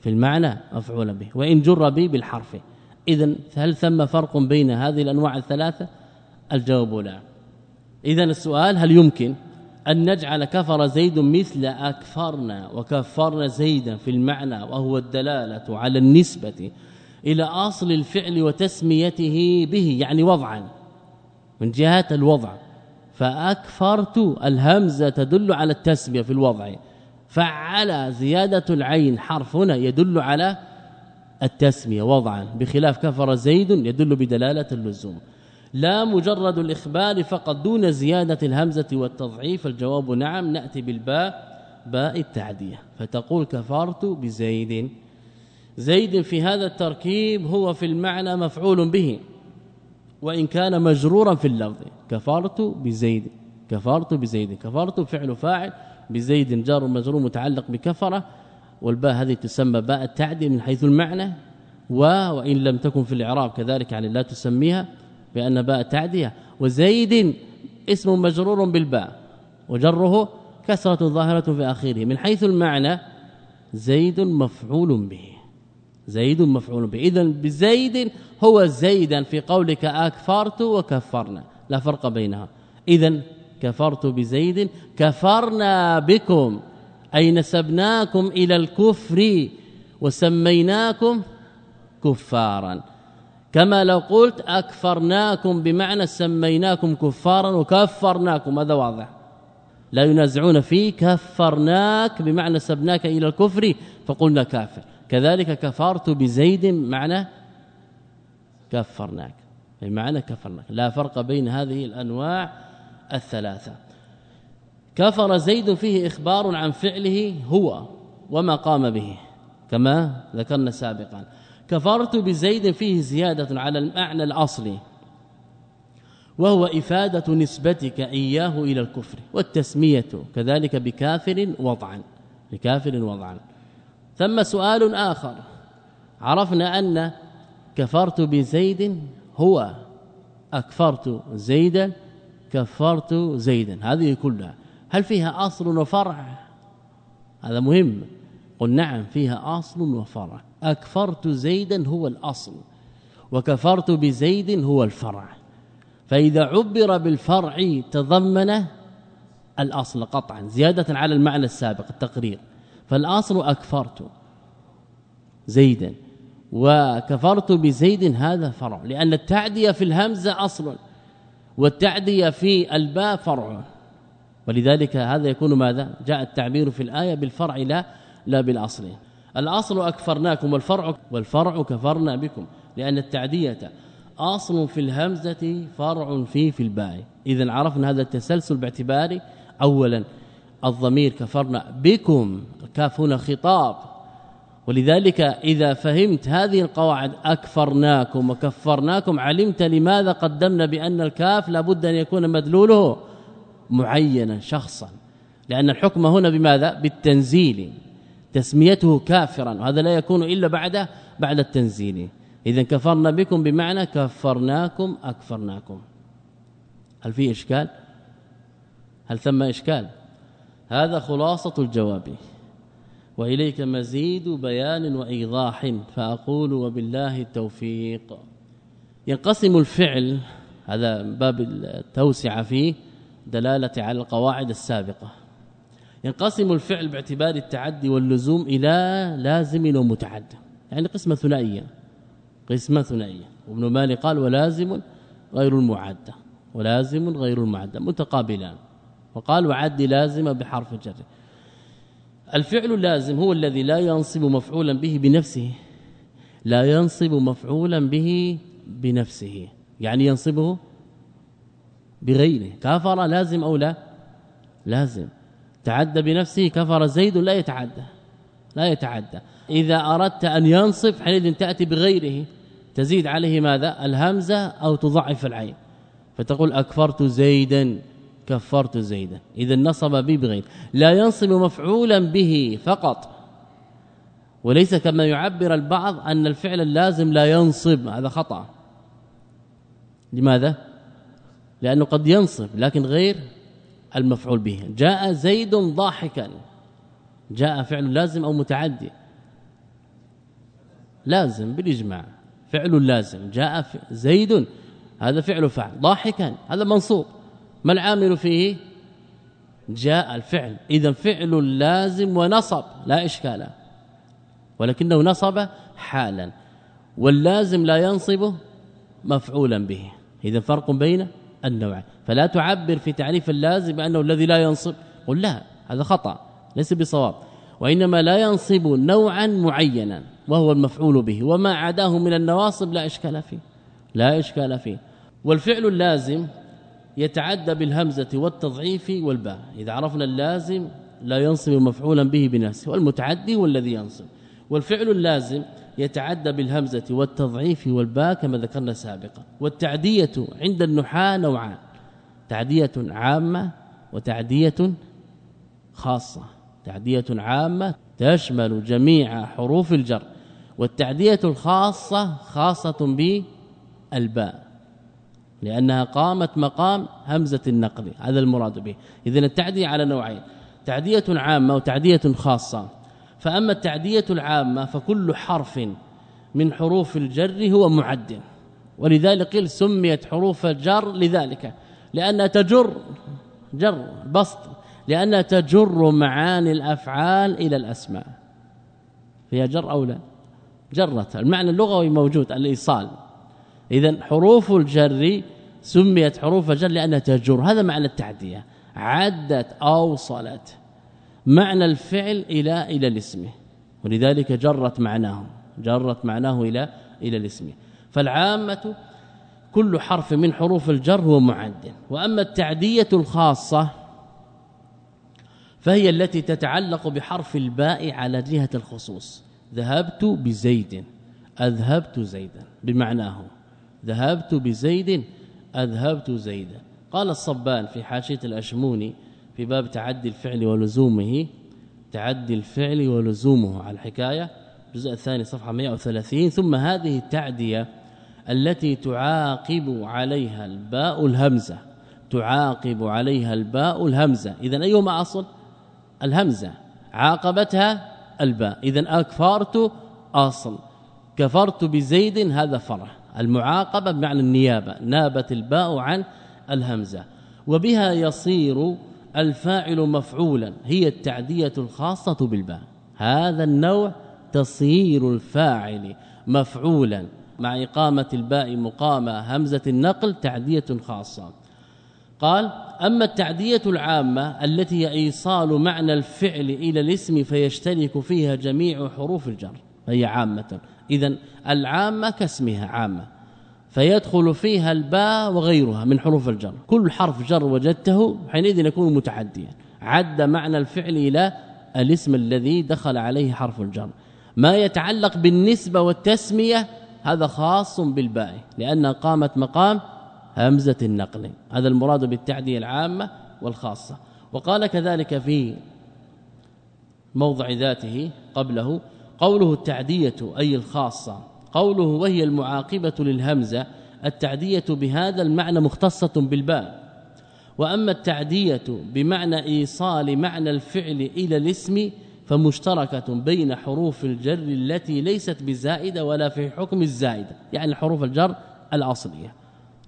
في المعنى مفعولا به. وإن جر به بالحرف. اذا هل ثم فرق بين هذه الأنواع الثلاثة؟ الجواب لا. اذا السؤال هل يمكن أن نجعل كفر زيد مثل أكفرنا وكفرنا زيدا في المعنى وهو الدلالة على النسبة إلى أصل الفعل وتسميته به؟ يعني وضعا. من جهة الوضع. فأكفرت الهمزة تدل على التسمية في الوضع. فعل زيادة العين حرف هنا يدل على التسمية وضعا. بخلاف كفر زيد يدل بدلالة اللزوم. لا مجرد الإخبار فقط دون زيادة الهمزة والتضعيف. الجواب نعم نأتي بالباء باء التعدية. فتقول كفرت بزيد. زيد في هذا التركيب هو في المعنى مفعول به. وإن كان مجرورا في اللفظ. كفرت بزيد. كفرت بزيد. كفرت فعل فاعل بزيد جار مجرور متعلق بكفرة. والباء هذه تسمى باء التعدية من حيث المعنى. وإن لم تكن في الإعراب كذلك يعني لا تسميها بأن باء تعديه وزيد اسم مجرور بالباء. وجره كسرة ظاهرة في آخره. من حيث المعنى زيد مفعول به. زيد مفعول به. اذا بزيد هو زيدا في قولك أكفرت وكفرنا. لا فرق بينها. اذا كفرت بزيد كفرنا بكم. أي نسبناكم إلى الكفر وسميناكم كفارا. كما لو قلت أكفرناكم بمعنى سميناكم كفارا وكفرناكم. هذا واضح. لا ينازعون فيه كفرناك بمعنى سبناك إلى الكفر فقلنا كافر. كذلك كفرت بزيد معنى كفرناك. بمعنى كفرناك. لا فرق بين هذه الأنواع الثلاثة. كفر زيد فيه إخبار عن فعله هو وما قام به كما ذكرنا سابقا. كفرت بزيد فيه زيادة على المعنى الأصلي وهو إفادة نسبتك إياه إلى الكفر والتسمية كذلك بكافر وضعا بكافر وضعا. ثم سؤال آخر. عرفنا أن كفرت بزيد هو. أكفرت زيدا كفرت زيدا. هذه كلها. هل فيها أصل وفرع؟ هذا مهم. قل نعم فيها أصل وفرع. أكفرت زيدا هو الأصل وكفرت بزيد هو الفرع. فإذا عبر بالفرع تضمن الأصل قطعا زيادة على المعنى السابق التقرير. فالأصل أكفرت زيدا وكفرت بزيد هذا فرع لأن التعدية في الهمزه أصل والتعدية في الباء فرع. ولذلك هذا يكون ماذا؟ جاء التعبير في الآية بالفرع لا لا بالأصل. الأصل أكفرناكم والفرع والفرع كفرنا بكم لأن التعدية أصل في الهمزة فرع في في الباء. اذا عرفنا هذا التسلسل باعتبار اولا الضمير كفرنا بكم الكاف هنا خطاب. ولذلك إذا فهمت هذه القواعد أكفرناكم وكفرناكم علمت لماذا قدمنا بأن الكاف لابد أن يكون مدلوله معينا شخصا. لأن الحكم هنا بماذا؟ بالتنزيل. تسميته كافرا وهذا لا يكون إلا بعد بعد التنزيل. اذا كفرنا بكم بمعنى كفرناكم أكفرناكم. هل في إشكال؟ هل ثم إشكال؟ هذا خلاصة الجواب. وإليك مزيد بيان وإيضاح فأقول وبالله التوفيق. ينقسم الفعل هذا باب التوسعه فيه دلالة على القواعد السابقة. ينقسم الفعل باعتبار التعدي واللزوم إلى لازم ومتعد. يعني قسمة ثنائية. قسمة ثنائية. وابن مالك قال ولازم غير المعدة ولازم غير المعدة متقابلان. وقال وعد لازم بحرف جر الفعل اللازم هو الذي لا ينصب مفعولا به بنفسه. لا ينصب مفعولا به بنفسه. يعني ينصبه بغيره. كافر لازم أو لا؟ لازم. تعدى بنفسه كفر زيد لا يتعدى. لا يتعدى. إذا أردت أن ينصب حينئذ تأتي بغيره. تزيد عليه ماذا؟ الهمزة أو تضعف العين. فتقول أكفرت زيدا. كفرت زيدا. إذا نصب به بغير. لا ينصب مفعولا به فقط. وليس كما يعبر البعض أن الفعل اللازم لا ينصب. هذا خطأ. لماذا؟ لأنه قد ينصب لكن غير المفعول به. جاء زيد ضاحكا. جاء فعل لازم أو متعدي. لازم بالإجماع. فعل لازم. جاء زيد. هذا فعل فعل ضاحكا. هذا منصوب. ما العامل فيه؟ جاء الفعل. اذا فعل لازم ونصب لا إشكال. ولكنه نصب حالا. واللازم لا ينصب مفعولا به. اذا فرق بين النوعين. فلا تعبر في تعريف اللازم بأنه الذي لا ينصب. قل لا هذا خطأ ليس بصواب. وإنما لا ينصب نوعا معينا وهو المفعول به. وما عداه من النواصب لا إشكال فيه. لا إشكال فيه. والفعل اللازم يتعدى بالهمزة والتضعيف والباء. إذا عرفنا اللازم لا ينصب مفعولا به بنفسه والمتعدي هو الذي ينصب. والفعل اللازم يتعدى بالهمزة والتضعيف والباء كما ذكرنا سابقا. والتعدية عند النحاة نوعان تعدية عامة وتعدية خاصة. تعدية عامة تشمل جميع حروف الجر والتعدية الخاصة خاصة بالباء. لأنها قامت مقام همزة النقل هذا المراد به. اذا التعدية على نوعين تعدية عامة وتعدية خاصة. فأما التعدية العامة فكل حرف من حروف الجر هو معد. ولذلك قيل سميت حروف الجر لذلك لأنها تجر جر بسط لأنها تجر معاني الأفعال إلى الأسماء. فيها جر أو لا؟ جرت المعنى اللغوي موجود الإيصال. اذا حروف الجر سميت حروف الجر لأنها تجر هذا معنى التعدية. عدت اوصلت معنى الفعل إلى إلى الاسم. ولذلك جرت معناه. جرت معناه إلى إلى الاسم. فالعامة كل حرف من حروف الجر هو معد. وأما التعدية الخاصة فهي التي تتعلق بحرف الباء على جهة الخصوص. ذهبت بزيد. أذهبت زيدا. بمعناه. ذهبت بزيد أذهبت زيدا. قال الصبان في حاشية الأشموني في باب تعدي الفعل ولزومه تعدي الفعل ولزومه على الحكاية. الجزء الثاني صفحة 130 ثم هذه التعدية التي تعاقب عليها الباء الهمزة. تعاقب عليها الباء الهمزة. اذا أيهما أصل؟ الهمزة. عاقبتها الباء. اذا أكفرت أصل. كفرت بزيد هذا فرع. المعاقبة بمعنى النيابة نابت الباء عن الهمزة. وبها يصير الفاعل مفعولا هي التعدية الخاصة بالباء. هذا النوع تصير الفاعل مفعولا. مع إقامة الباء مقام همزة النقل تعدية خاصة. قال أما التعدية العامة التي هي إيصال معنى الفعل إلى الاسم فيشترك فيها جميع حروف الجر فهي عامة. اذا العامة كاسمها عامة فيدخل فيها الباء وغيرها من حروف الجر كل حرف جر وجدته حينئذ يكون متعديا عد معنى الفعل إلى الاسم الذي دخل عليه حرف الجر ما يتعلق بالنسبة والتسمية هذا خاص بالباء لانها قامت مقام همزة النقل هذا المراد بالتعدية العامة والخاصة وقال كذلك في موضع ذاته قبله قوله التعدية أي الخاصة قوله وهي المعاقبة للهمزة التعدية بهذا المعنى مختصة بالباء. وأما التعدية بمعنى إيصال معنى الفعل إلى الاسم فمشتركة بين حروف الجر التي ليست بزائدة ولا في حكم الزائدة يعني حروف الجر الأصلية.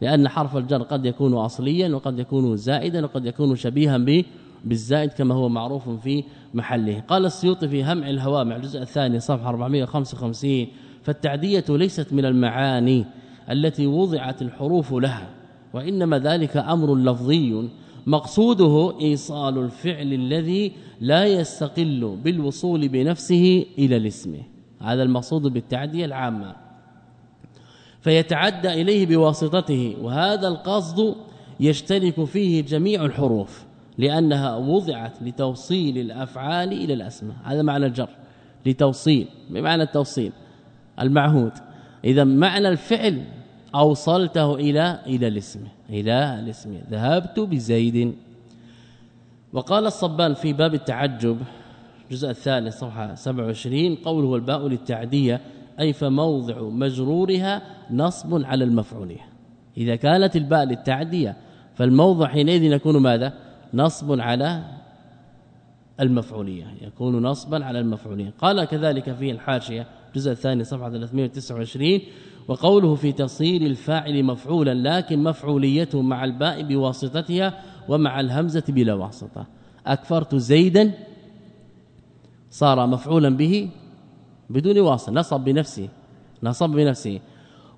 لأن حرف الجر قد يكون اصليا وقد يكون زائدا وقد يكون شبيها به بالزائد كما هو معروف في محله. قال السيوطي في همع الهوامع الجزء الثاني صفحة 455 فالتعدية ليست من المعاني التي وضعت الحروف لها وإنما ذلك أمر لفظي. مقصوده إيصال الفعل الذي لا يستقل بالوصول بنفسه إلى الاسم هذا المقصود بالتعدية العامة. فيتعدى إليه بواسطته وهذا القصد يشترك فيه جميع الحروف. لأنها وضعت لتوصيل الأفعال إلى الأسماء. هذا معنى الجر لتوصيل. بمعنى التوصيل. المعهود. إذا معنى الفعل أوصلته إلى إلى الاسم إلى الاسم. ذهبت بزيد. وقال الصبان في باب التعجب الجزء الثالث صفحة 27 قوله الباء للتعدية أي فموضع مجرورها نصب على المفعوليه إذا كانت الباء للتعدية فالموضع حينئذ يكون ماذا؟ نصب على المفعولية يكون نصبا على المفعولية. قال كذلك في الحاشية الجزء الثاني صفحة 329 وقوله في تصير الفاعل مفعولا لكن مفعوليته مع الباء بواسطتها ومع الهمزة بلا واسطة. أكفرت زيدا صار مفعولا به بدون واسطة. نصب بنفسه نصب بنفسه.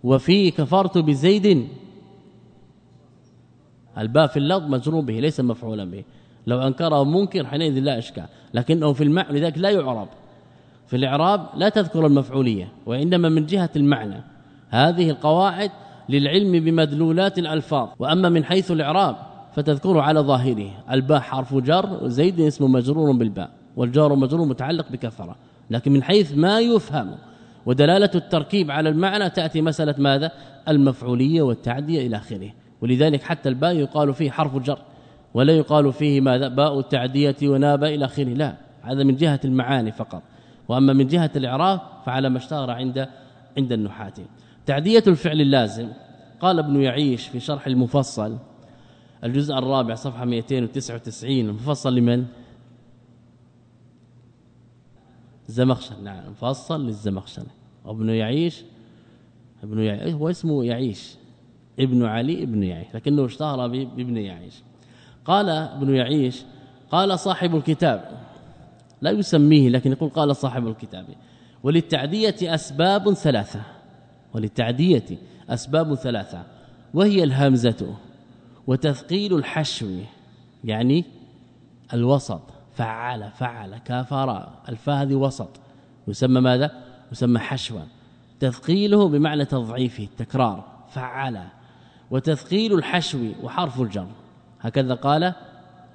وفي كفرت بزيد الباء في اللفظ مجرور به ليس مفعولا به. لو أنكره منكر حينئذ لا إشكال. لكنه في المعنى لذلك لا يعرب. في الإعراب لا تذكر المفعولية وإنما من جهة المعنى. هذه القواعد للعلم بمدلولات الألفاظ. وأما من حيث الإعراب فتذكر على ظاهره. الباء حرف جر زيد اسم مجرور بالباء والجار مجرور متعلق بكثرة. لكن من حيث ما يفهم ودلالة التركيب على المعنى تأتي مسألة ماذا؟ المفعولية والتعدية إلى آخره. ولذلك حتى الباء يقال فيه حرف جر ولا يقال فيه ماذا باء التعدية وناب إلى آخره لا هذا من جهة المعاني فقط. وأما من جهة الإعراب فعلى ما اشتهر عند عند النحاة. تعدية الفعل اللازم قال ابن يعيش في شرح المفصل الجزء الرابع صفحة 299 المفصل لمن؟ زمخشري نعم مفصل للزمخشري ابن يعيش ابن يعيش هو اسمه يعيش. ابن علي ابن يعيش لكنه اشتهر بابن يعيش. قال ابن يعيش قال صاحب الكتاب. لا يسميه لكن يقول قال صاحب الكتاب. وللتعدية أسباب ثلاثة. وللتعدية أسباب ثلاثة. وهي الهمزة وتثقيل الحشو يعني الوسط. فعل فعل كافر الفاء هذه وسط. يسمى ماذا؟ يسمى حشوا تثقيله بمعنى تضعيفه التكرار. فعل وتثقيل الحشو وحرف الجر. هكذا قال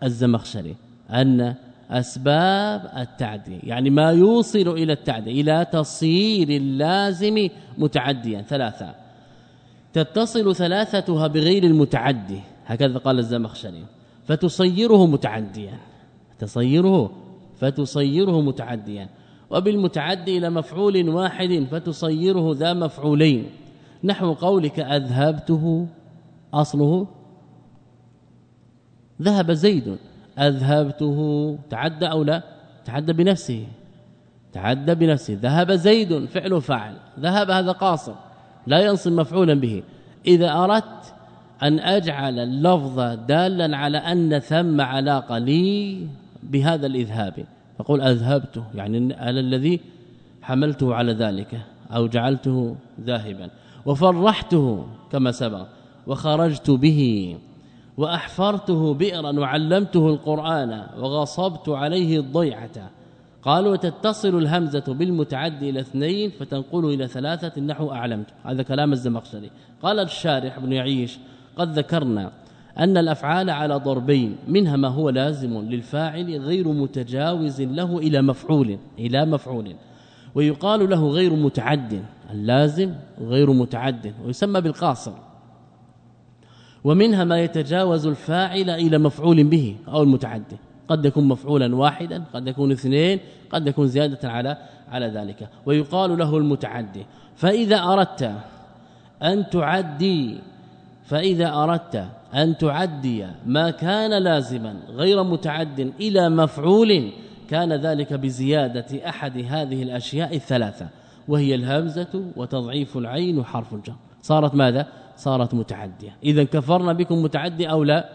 الزمخشري أن أسباب التعدي يعني ما يوصل إلى التعدي إلى تصير اللازم متعديا ثلاثة. تتصل ثلاثتها بغير المتعدي هكذا قال الزمخشري فتصيره متعديا. تصيره فتصيره متعديا. وبالمتعدي إلى مفعول واحد فتصيره ذا مفعولين. نحو قولك أذهبته أصله؟ ذهب زيد. أذهبته تعدى أو لا؟ تعدى بنفسه. تعدى بنفسه. ذهب زيد فعل فعل ذهب هذا قاصر. لا ينصب مفعولا به. إذا أردت أن أجعل اللفظ دالا على أن ثم علاقه لي بهذا الإذهاب. فقول أذهبته يعني على الذي حملته على ذلك أو جعلته ذاهبا. وفرحته كما سبق. وخرجت به وأحفرته بئرا وعلمته القرآن وغصبت عليه الضيعة. قالوا وتتصل الهمزة بالمتعدي إلى اثنين فتنقل إلى ثلاثة النحو اعلمت هذا كلام الزمخشري. قال الشارح ابن يعيش قد ذكرنا أن الأفعال على ضربين منها ما هو لازم للفاعل غير متجاوز له إلى مفعول إلى مفعول. ويقال له غير متعد اللازم غير متعد ويسمى بالقاصر. ومنها ما يتجاوز الفاعل إلى مفعول به أو المتعدي قد يكون مفعولا واحدا قد يكون اثنين قد يكون زيادة على على ذلك. ويقال له المتعدي. فإذا أردت أن تعدي فإذا أردت أن تعدي ما كان لازما غير متعد إلى مفعول كان ذلك بزيادة أحد هذه الأشياء الثلاثة وهي الهمزة وتضعيف العين وحرف الجر. صارت ماذا؟ صارت متعدية. إذا كفرنا بكم متعدي أو لا؟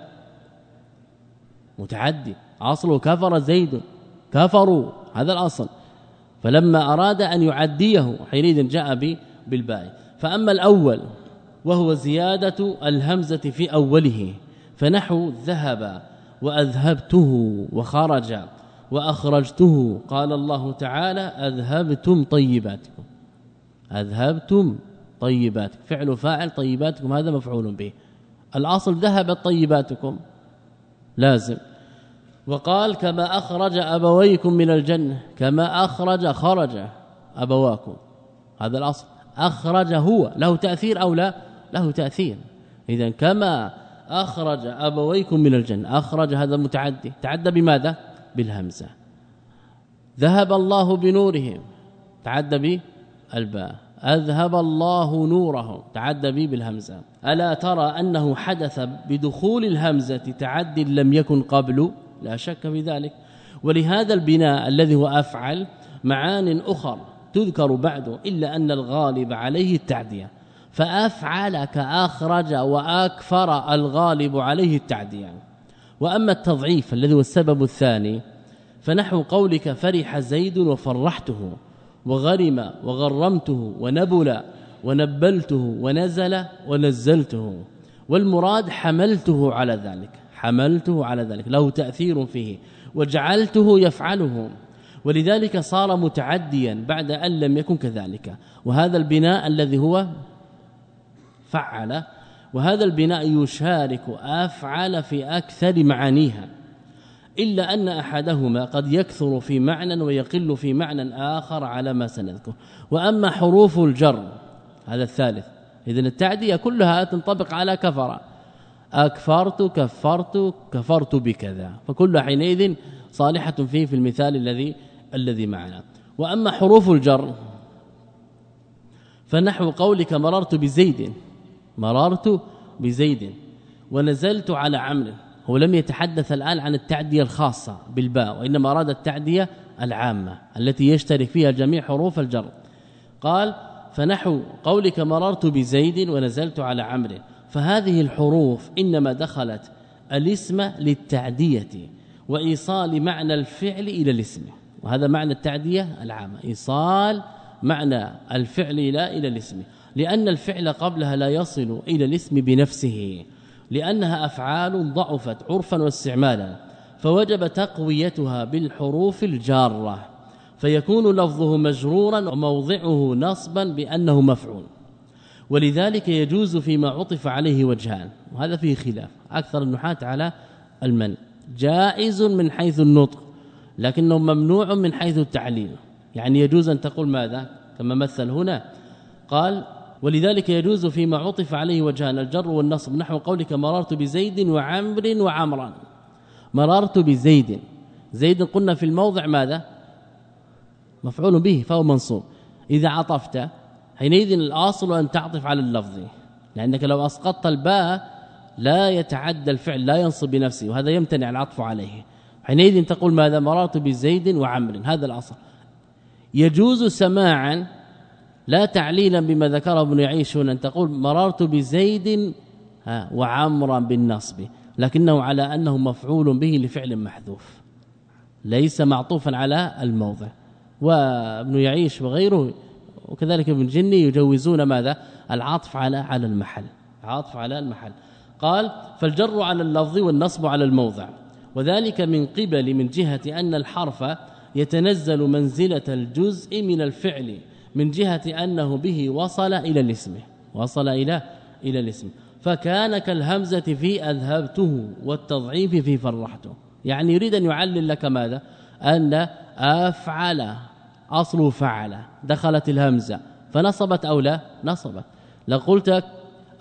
متعدي. اصله كفر زيد. كفروا. هذا الأصل. فلما أراد أن يعديه حينئذ جاء بالباء. فأما الأول وهو زيادة الهمزة في أوله. فنحو ذهب وأذهبته وخرج وأخرجته. قال الله تعالى أذهبتم طيباتكم. أذهبتم. طيباتكم فعل فاعل طيباتكم هذا مفعول به. الأصل ذهبت طيباتكم. لازم. وقال كما أخرج أبويكم من الجنة كما أخرج خرج أبواكم. هذا الأصل. أخرج هو له تأثير أو لا؟ له تأثير. اذا كما أخرج أبويكم من الجنة. أخرج هذا متعدي. تعدى بماذا؟ بالهمزة. ذهب الله بنورهم. تعدى بالباء. أذهب الله نورهم تعدى به بالهمزة. ألا ترى أنه حدث بدخول الهمزة تعد لم يكن قبل؟ لا شك في ذلك. ولهذا البناء الذي هو أفعل معان أخر تذكر بعده إلا أن الغالب عليه التعدية. فافعل كاخرج وأكفر الغالب عليه التعدية. وأما التضعيف الذي هو السبب الثاني فنحو قولك فرح زيد وفرحته. وغرم وغرمته ونبل ونبلته ونزل ونزلته. والمراد حملته على ذلك حملته على ذلك له تأثير فيه وجعلته يفعله. ولذلك صار متعديا بعد أن لم يكن كذلك. وهذا البناء الذي هو فعل وهذا البناء يشارك أفعل في أكثر معانيها. إلا أن أحدهما قد يكثر في معنى ويقل في معنى آخر على ما سنذكر. وأما حروف الجر هذا الثالث اذا التعدية كلها تنطبق على كفر. أكفرت كفرت كفرت بكذا. فكل حينئذ صالحة فيه في المثال الذي الذي معنا. وأما حروف الجر فنحو قولك مررت بزيد. مررت بزيد. ونزلت على عمرو. هو لم يتحدث الآن عن التعدية الخاصة بالباء وإنما أراد التعدية العامة التي يشترك فيها جميع حروف الجر. قال فنحو قولك مررت بزيد ونزلت على عمرو. فهذه الحروف إنما دخلت الاسم للتعدية وإيصال معنى الفعل إلى الاسم. وهذا معنى التعدية العامة إيصال معنى الفعل إلى إلى الاسم. لأن الفعل قبلها لا يصل إلى الاسم بنفسه. لأنها أفعال ضعفت عرفا واستعمالا فوجب تقويتها بالحروف الجارة فيكون لفظه مجرورا وموضعه نصبا بأنه مفعول. ولذلك يجوز فيما عطف عليه وجهان وهذا فيه خلاف أكثر النحاة على المن جائز من حيث النطق لكنه ممنوع من حيث التعليل. يعني يجوز أن تقول ماذا؟ كما مثل هنا قال ولذلك يجوز فيما عطف عليه وجهان الجر والنصب. نحو قولك مررت بزيد وعمر وعمران مررت بزيد. زيد قلنا في الموضع ماذا؟ مفعول به فهو منصوب. إذا عطفت حينئذ الأصل أن تعطف على اللفظ لأنك لو أسقطت الباء لا يتعدى الفعل لا ينصب بنفسه وهذا يمتنع العطف عليه. حينئذ تقول ماذا؟ مررت بزيد وعمر هذا الأصل. يجوز سماعا لا تعليلا بما ذكره ابن يعيش أن تقول مررت بزيد وعمرا بالنصب لكنه على أنه مفعول به لفعل محذوف ليس معطوفا على الموضع. وابن يعيش وغيره وكذلك ابن جني يجوزون ماذا؟ العطف على على المحل عطف على المحل. قال فالجر على اللفظ والنصب على الموضع. وذلك من قبل من جهة أن الحرف يتنزل منزلة الجزء من الفعل. من جهة أنه به وصل إلى الاسم وصل إلى إلى الاسم. فكان كالهمزة في أذهبته والتضعيف في فرحته. يعني يريد أن يعلل لك ماذا؟ أن أفعل أصل فعل. دخلت الهمزة. فنصبت أو لا؟ نصبت. لقلت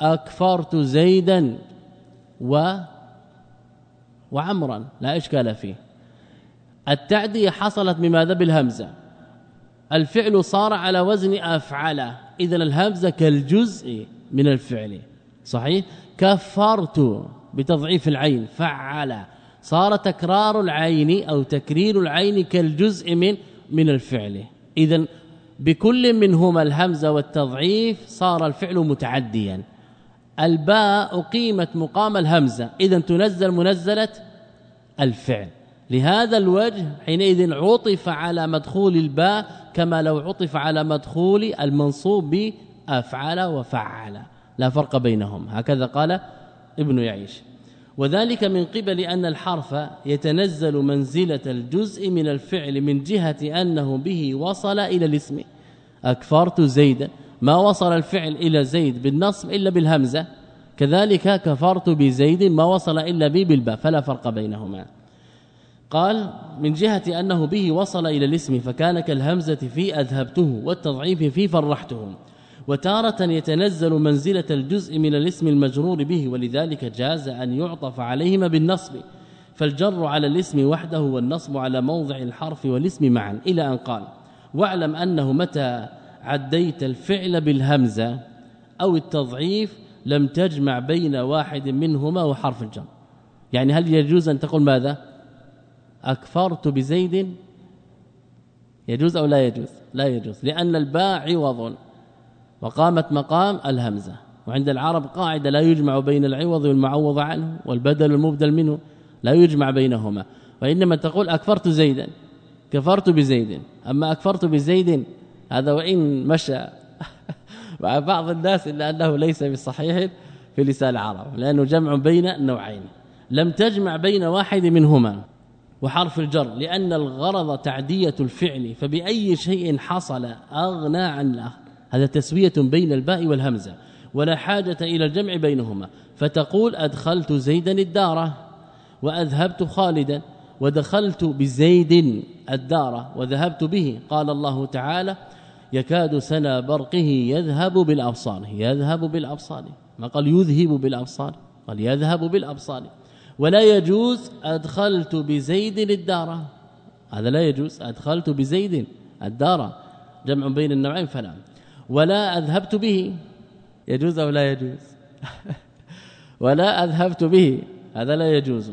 أكفرت زيدا و وعمرا. لا إشكال فيه. التعدية حصلت بماذا؟ بالهمزة. الفعل صار على وزن أفعل. اذا الهمزة كالجزء من الفعل. صحيح؟ كفرت بتضعيف العين فعل. صار تكرار العين أو تكرير العين كالجزء من من الفعل. اذا بكل منهما الهمزة والتضعيف صار الفعل متعديا. الباء اقيمت مقام الهمزة. اذا تنزل منزلة الفعل. لهذا الوجه حينئذ عطف على مدخول الباء كما لو عطف على مدخول المنصوب بافعل وفعل. لا فرق بينهم. هكذا قال ابن يعيش. وذلك من قبل أن الحرف يتنزل منزلة الجزء من الفعل من جهة أنه به وصل إلى الاسم. أكفرت زيدا. ما وصل الفعل إلى زيد بالنصب إلا بالهمزة. كذلك كفرت بزيد ما وصل إلا بي بالباء. فلا فرق بينهما. قال من جهة أنه به وصل إلى الاسم فكان كالهمزة في أذهبته والتضعيف في فرحته وتارة يتنزل منزلة الجزء من الاسم المجرور به ولذلك جاز أن يعطف عليهما بالنصب فالجر على الاسم وحده والنصب على موضع الحرف والاسم معا إلى أن قال واعلم أنه متى عديت الفعل بالهمزة أو التضعيف لم تجمع بين واحد منهما وحرف الجر. يعني هل يجوز أن تقول ماذا؟ أكفرت بزيد يجوز أو لا يجوز؟ لا يجوز لأن الباء عوض وقامت مقام الهمزة وعند العرب قاعدة لا يجمع بين العوض والمعوض عنه والبدل المبدل منه لا يجمع بينهما وإنما تقول أكفرت زيدا كفرت بزيد أما أكفرت بزيد هذا وإن مشى مع بعض الناس إلا أنه ليس بصحيح في لسان العرب لأنه جمع بين النوعين لم تجمع بين واحد منهما. وحرف الجر لأن الغرض تعدية الفعل فبأي شيء حصل أغنى عن الآخر هذا تسوية بين الباء والهمزة ولا حاجة إلى الجمع بينهما. فتقول أدخلت زيدا الدار وأذهبت خالدا ودخلت بزيد الدار وذهبت به. قال الله تعالى يكاد سنا برقه يذهب بالأبصار. يذهب بالأبصار. ما قال يذهب بالأبصار؟ قال يذهب بالأبصار. ولا يجوز أدخلت بزيد الدار هذا لا يجوز. أدخلت بزيد الدار جمع بين النوعين فلا. ولا أذهبت به. يجوز أو لا يجوز؟ ولا أذهبت به. هذا لا يجوز.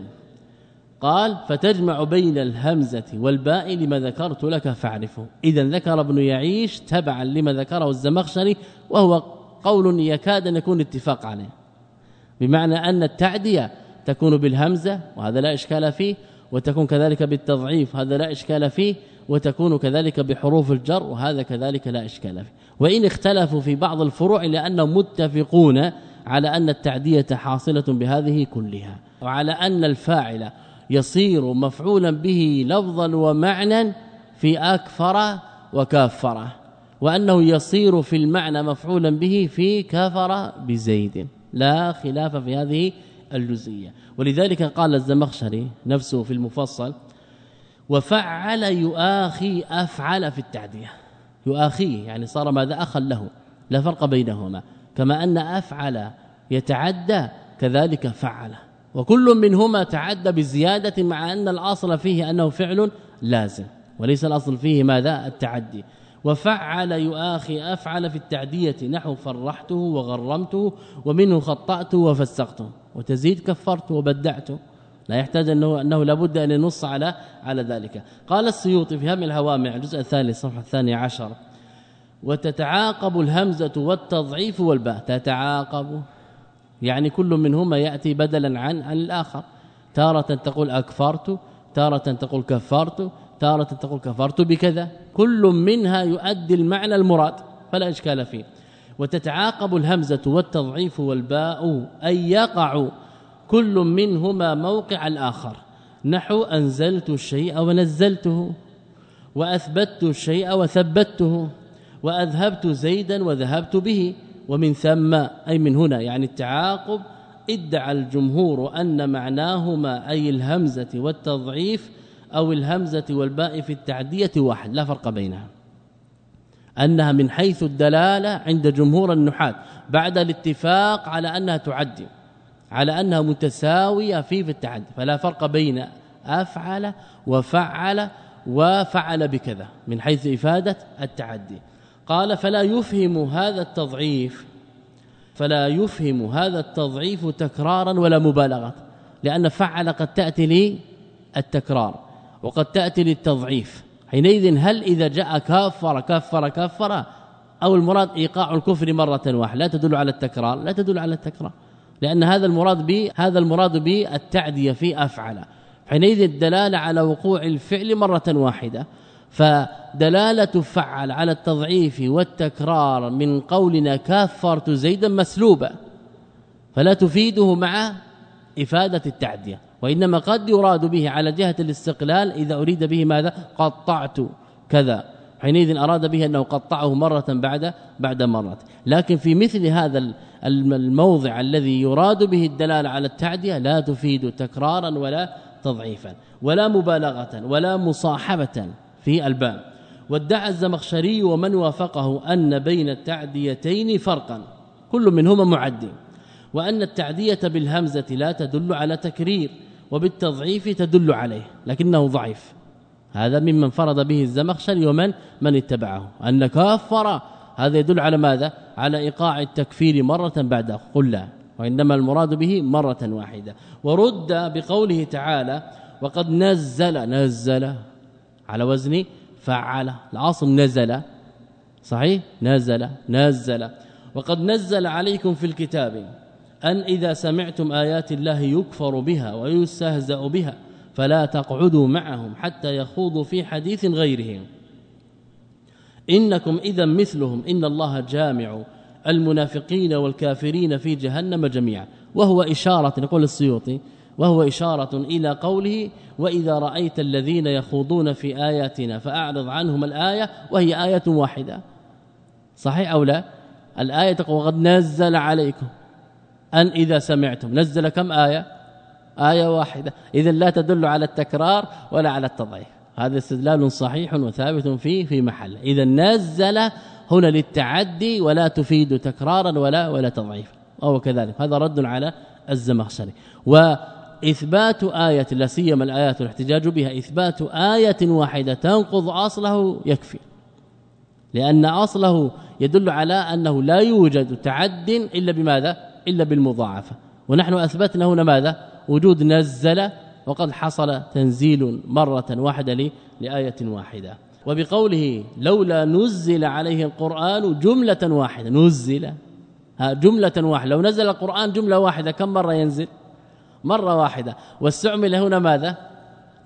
قال فتجمع بين الهمزة والباء لما ذكرت لك فاعرفه. اذا ذكر ابن يعيش تبعا لما ذكره الزمخشري وهو قول يكاد أن يكون اتفاق عليه. بمعنى أن التعدية تكون بالهمزة وهذا لا إشكال فيه وتكون كذلك بالتضعيف هذا لا إشكال فيه وتكون كذلك بحروف الجر وهذا كذلك لا إشكال فيه. وإن اختلفوا في بعض الفروع لانهم متفقون على أن التعدية حاصلة بهذه كلها وعلى أن الفاعل يصير مفعولا به لفظا ومعنى في أكفر وكافر وأنه يصير في المعنى مفعولا به في كفر بزيد. لا خلاف في هذه الجزئية. ولذلك قال الزمخشري نفسه في المفصل وفعل يؤاخي أفعل في التعدية. يؤاخيه يعني صار ماذا؟ أخا له. لا فرق بينهما. كما أن أفعل يتعدى كذلك فعل. وكل منهما تعدى بزيادة مع أن الأصل فيه أنه فعل لازم. وليس الأصل فيه ماذا؟ التعدي. وفعل يؤاخي أفعل في التعدية. نحو فرحته وغرمته ومنه خطأته وفسقته وتزيد كفرت وبدعت. لا يحتاج انه أنه لابد أن ينص على على ذلك. قال السيوطي في هم الهوامع الجزء الثاني الصفحة الثانية عشر. وتتعاقب الهمزة والتضعيف والباء. تتعاقب. يعني كل منهما يأتي بدلا عن عن الآخر. تارة تقول أكفرت تارة تقول كفرت تارة تقول كفرت بكذا. كل منها يؤدي المعنى المراد فلا إشكال فيه. وتتعاقب الهمزة والتضعيف والباء أي يقع كل منهما موقع الآخر. نحو أنزلت الشيء ونزلته وأثبتت الشيء وثبته وأذهبت زيدا وذهبت به. ومن ثم أي من هنا يعني التعاقب ادعى الجمهور أن معناهما أي الهمزة والتضعيف أو الهمزة والباء في التعدية واحد لا فرق بينها. أنها من حيث الدلالة عند جمهور النحاة بعد الاتفاق على أنها تعدي على أنها متساوية في في التعدي فلا فرق بين أفعل وفعل وفعل بكذا من حيث إفادة التعدي. قال فلا يفهم هذا التضعيف فلا يفهم هذا التضعيف تكرارا ولا مبالغة لأن فعل قد تأتي لي التكرار وقد تأتي للتضعيف. حينئذ هل إذا جاء كفر كفر كفر أو المراد إيقاع الكفر مرة واحدة لا تدل على التكرار لا تدل على التكرار. لأن هذا المراد به هذا المراد به التعدية في أفعل. حينئذ الدلالة على وقوع الفعل مرة واحدة. فدلالة فعل على التضعيف والتكرار من قولنا كفرت زيدا مسلوبه فلا تفيده مع إفادة التعدية. وإنما قد يراد به على جهة الاستقلال إذا أريد به ماذا؟ قطعت كذا. حينئذ أراد به أنه قطعه مرة بعد بعد مرة. لكن في مثل هذا الموضع الذي يراد به الدلالة على التعدية لا تفيد تكرارا ولا تضعيفا ولا مبالغة ولا مصاحبة في الباب. وادعى الزمخشري ومن وافقه أن بين التعديتين فرقا. كل منهما معد. وأن التعدية بالهمزة لا تدل على تكرير. وبالتضعيف تدل عليه لكنه ضعيف. هذا ممن فرض به الزمخشري ومن؟ من اتبعه. أن كافر هذا يدل على ماذا؟ على إيقاع التكفير مرة بعد. قل لا. وإنما المراد به مرة واحدة. ورد بقوله تعالى وقد نزل نزل على وزن فعل. العاصم نزل. صحيح؟ نزل نزل. وقد نزل عليكم في الكتاب. أن إذا سمعتم آيات الله يكفر بها ويستهزأ بها فلا تقعدوا معهم حتى يخوضوا في حديث غيرهم. إنكم إذا مثلهم إن الله جامع المنافقين والكافرين في جهنم جميعا. وهو إشارة نقول السيوطي وهو إشارة إلى قوله وإذا رأيت الذين يخوضون في آياتنا فأعرض عنهم الآية وهي آية واحدة. صحيح أو لا؟ الآية تقول قد نزل عليكم. أن إذا سمعتم. نزل كم آية؟ آية واحدة. إذا لا تدل على التكرار ولا على التضعيف. هذا استدلال صحيح وثابت فيه في محل. إذا نزل هنا للتعدي ولا تفيد تكرارا ولا ولا تضعيفا. أو كذلك. هذا رد على الزمخشري. وإثبات آية لا سيما الآيات والاحتجاج بها إثبات آية واحدة تنقض أصله يكفي. لأن أصله يدل على أنه لا يوجد تعد إلا بماذا؟ إلا بالمضاعفة. ونحن أثبتنا هنا ماذا؟ وجود نزل وقد حصل تنزيل مرة واحدة لآية واحدة. وبقوله لولا نزل عليه القرآن جملة واحدة. نزل. ها جملة واحدة. لو نزل القرآن جملة واحدة كم مرة ينزل؟ مرة واحدة. واستعمل هنا ماذا؟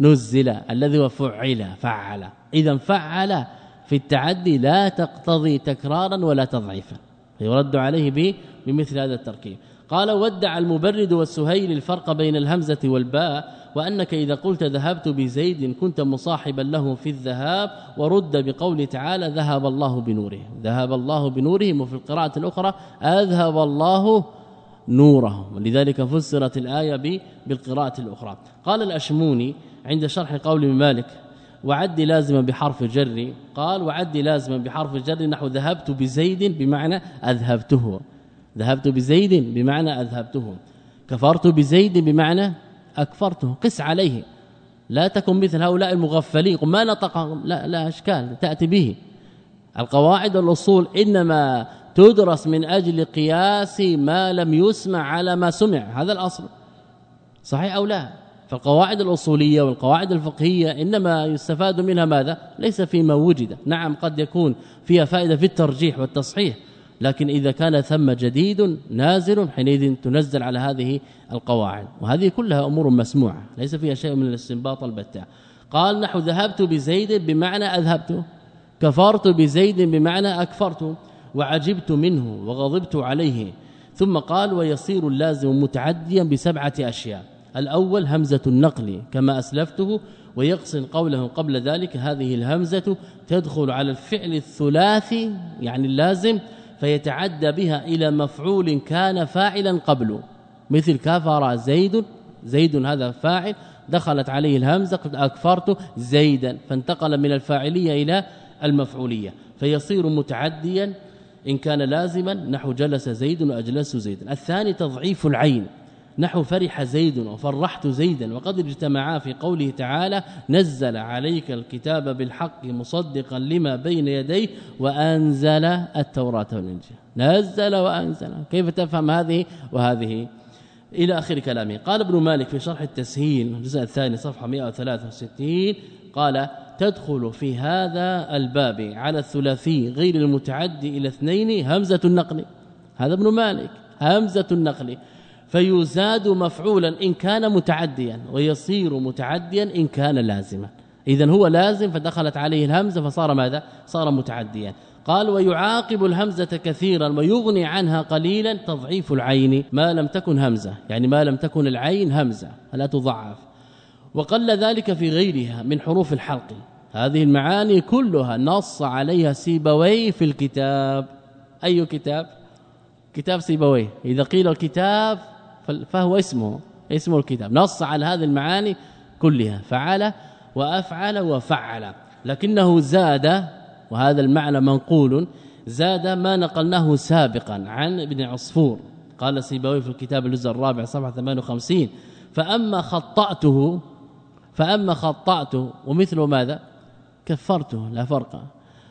نزل الذي هو فعل فعل. اذا فعل في التعدي لا تقتضي تكرارا ولا تضعيفا. فيرد عليه بمثل هذا التركيب. قال ودع المبرد والسهيل الفرق بين الهمزة والباء وأنك إذا قلت ذهبت بزيد كنت مصاحبا له في الذهاب ورد بقول تعالى ذهب الله بنوره ذهب الله بنورهم وفي القراءة الأخرى أذهب الله نورهم ولذلك فسرت الآية بالقراءة الأخرى. قال الأشموني عند شرح قول مالك وعد لازما بحرف جر. قال وعد لازما بحرف جر نحو ذهبت بزيد بمعنى أذهبته. ذهبت بزيد بمعنى أذهبته. كفرت بزيد بمعنى أكفرته. قس عليه. لا تكن مثل هؤلاء المغفلين. ما نطق لا لا أشكال تأتي به. القواعد والأصول إنما تدرس من أجل قياس ما لم يسمع على ما سمع. هذا الأصل. صحيح أو لا؟ فالقواعد الأصولية والقواعد الفقهية إنما يستفاد منها ماذا؟ ليس فيما وجد. نعم قد يكون فيها فائدة في الترجيح والتصحيح لكن إذا كان ثم جديد نازل حينئذ تنزل على هذه القواعد. وهذه كلها أمور مسموعة ليس فيها شيء من الاستنباط البتة قال نحو ذهبت بزيد بمعنى أذهبت كفرت بزيد بمعنى أكفرت وعجبت منه وغضبت عليه. ثم قال ويصير اللازم متعديا بسبعة أشياء. الأول همزة النقل كما أسلفته ويقصن قوله قبل ذلك هذه الهمزة تدخل على الفعل الثلاثي يعني اللازم فيتعدى بها إلى مفعول كان فاعلا قبله مثل كفر زيد زيد هذا فاعل دخلت عليه الهمزة قد أكفرت زيدا فانتقل من الفاعلية إلى المفعولية فيصير متعديا إن كان لازما نحو جلس زيد وأجلس زيدا الثاني تضعيف العين نحو فرح زيد وفرحت زيدا وقد اجتمعا في قوله تعالى نزل عليك الكتاب بالحق مصدقا لما بين يديه وأنزل التوراة والإنجيل. نزل وأنزل. كيف تفهم هذه وهذه؟ إلى آخر كلامه. قال ابن مالك في شرح التسهيل الجزء الثاني صفحة 163 قال تدخل في هذا الباب على الثلاثي غير المتعدي إلى اثنين همزة النقل. هذا ابن مالك. همزة النقل. فيزاد مفعولا إن كان متعديا ويصير متعديا إن كان لازما. اذا هو لازم فدخلت عليه الهمزة فصار ماذا؟ صار متعديا. قال ويعاقب الهمزة كثيرا ويغني عنها قليلا تضعيف العين. ما لم تكن همزة يعني ما لم تكن العين همزة لا تضعف. وقل ذلك في غيرها من حروف الحلق. هذه المعاني كلها نص عليها سيبويه في الكتاب. أي كتاب؟ كتاب سيبويه. إذا قيل الكتاب فهو اسمه اسم الكتاب. نص على هذه المعاني كلها فعل وأفعل وفعل. لكنه زاد وهذا المعنى منقول زاد ما نقلناه سابقا عن ابن عصفور. قال سيبوي في الكتاب الجزء الرابع صفحه 58 فأما خطأته فأما خطأته ومثل ماذا؟ كفرته لا فرق.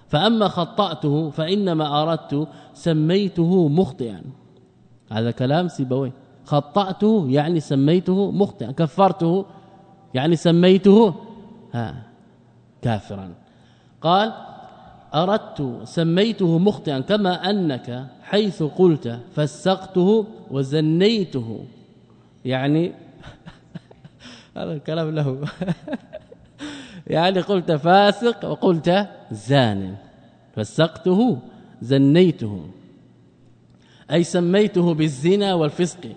فأما خطأته فإنما أردت سميته مخطئا. هذا كلام سيبويه خطأته يعني سميته مخطئا كفرته يعني سميته ها كافرا. قال أردت سميته مخطئا كما أنك حيث قلت فسقته وزنيته. يعني هذا الكلام له. يعني قلت فاسق وقلت زان. فسقته زنيته. أي سميته بالزنا والفسق.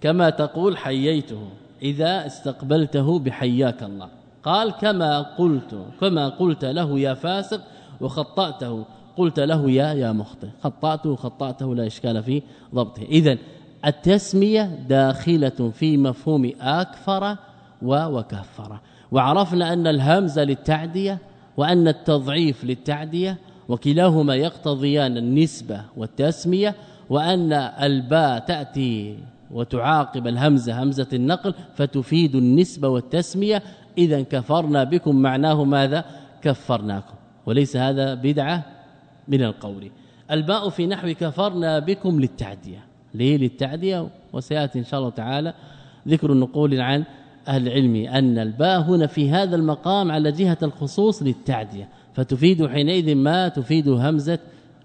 كما تقول حييته إذا استقبلته بحياك الله. قال كما قلت كما قلت له يا فاسق وخطأته. قلت له يا يا مخطئ. خطأته وخطأته لا إشكال في ضبطه. اذا التسمية داخلة في مفهوم آكفر وكفر. وعرفنا أن الهمزه للتعدية وأن التضعيف للتعدية وكلاهما يقتضيان النسبة والتسمية وأن الباء تأتي وتعاقب الهمزة همزة النقل فتفيد النسبة والتسمية. اذا كفرنا بكم معناه ماذا؟ كفرناكم. وليس هذا بدعة من القول. الباء في نحو كفرنا بكم للتعدية. ليه للتعدية؟ وسيأتي إن شاء الله تعالى ذكر النقول عن أهل العلم أن الباء هنا في هذا المقام على جهة الخصوص للتعدية. فتفيد حينئذ ما تفيد همزة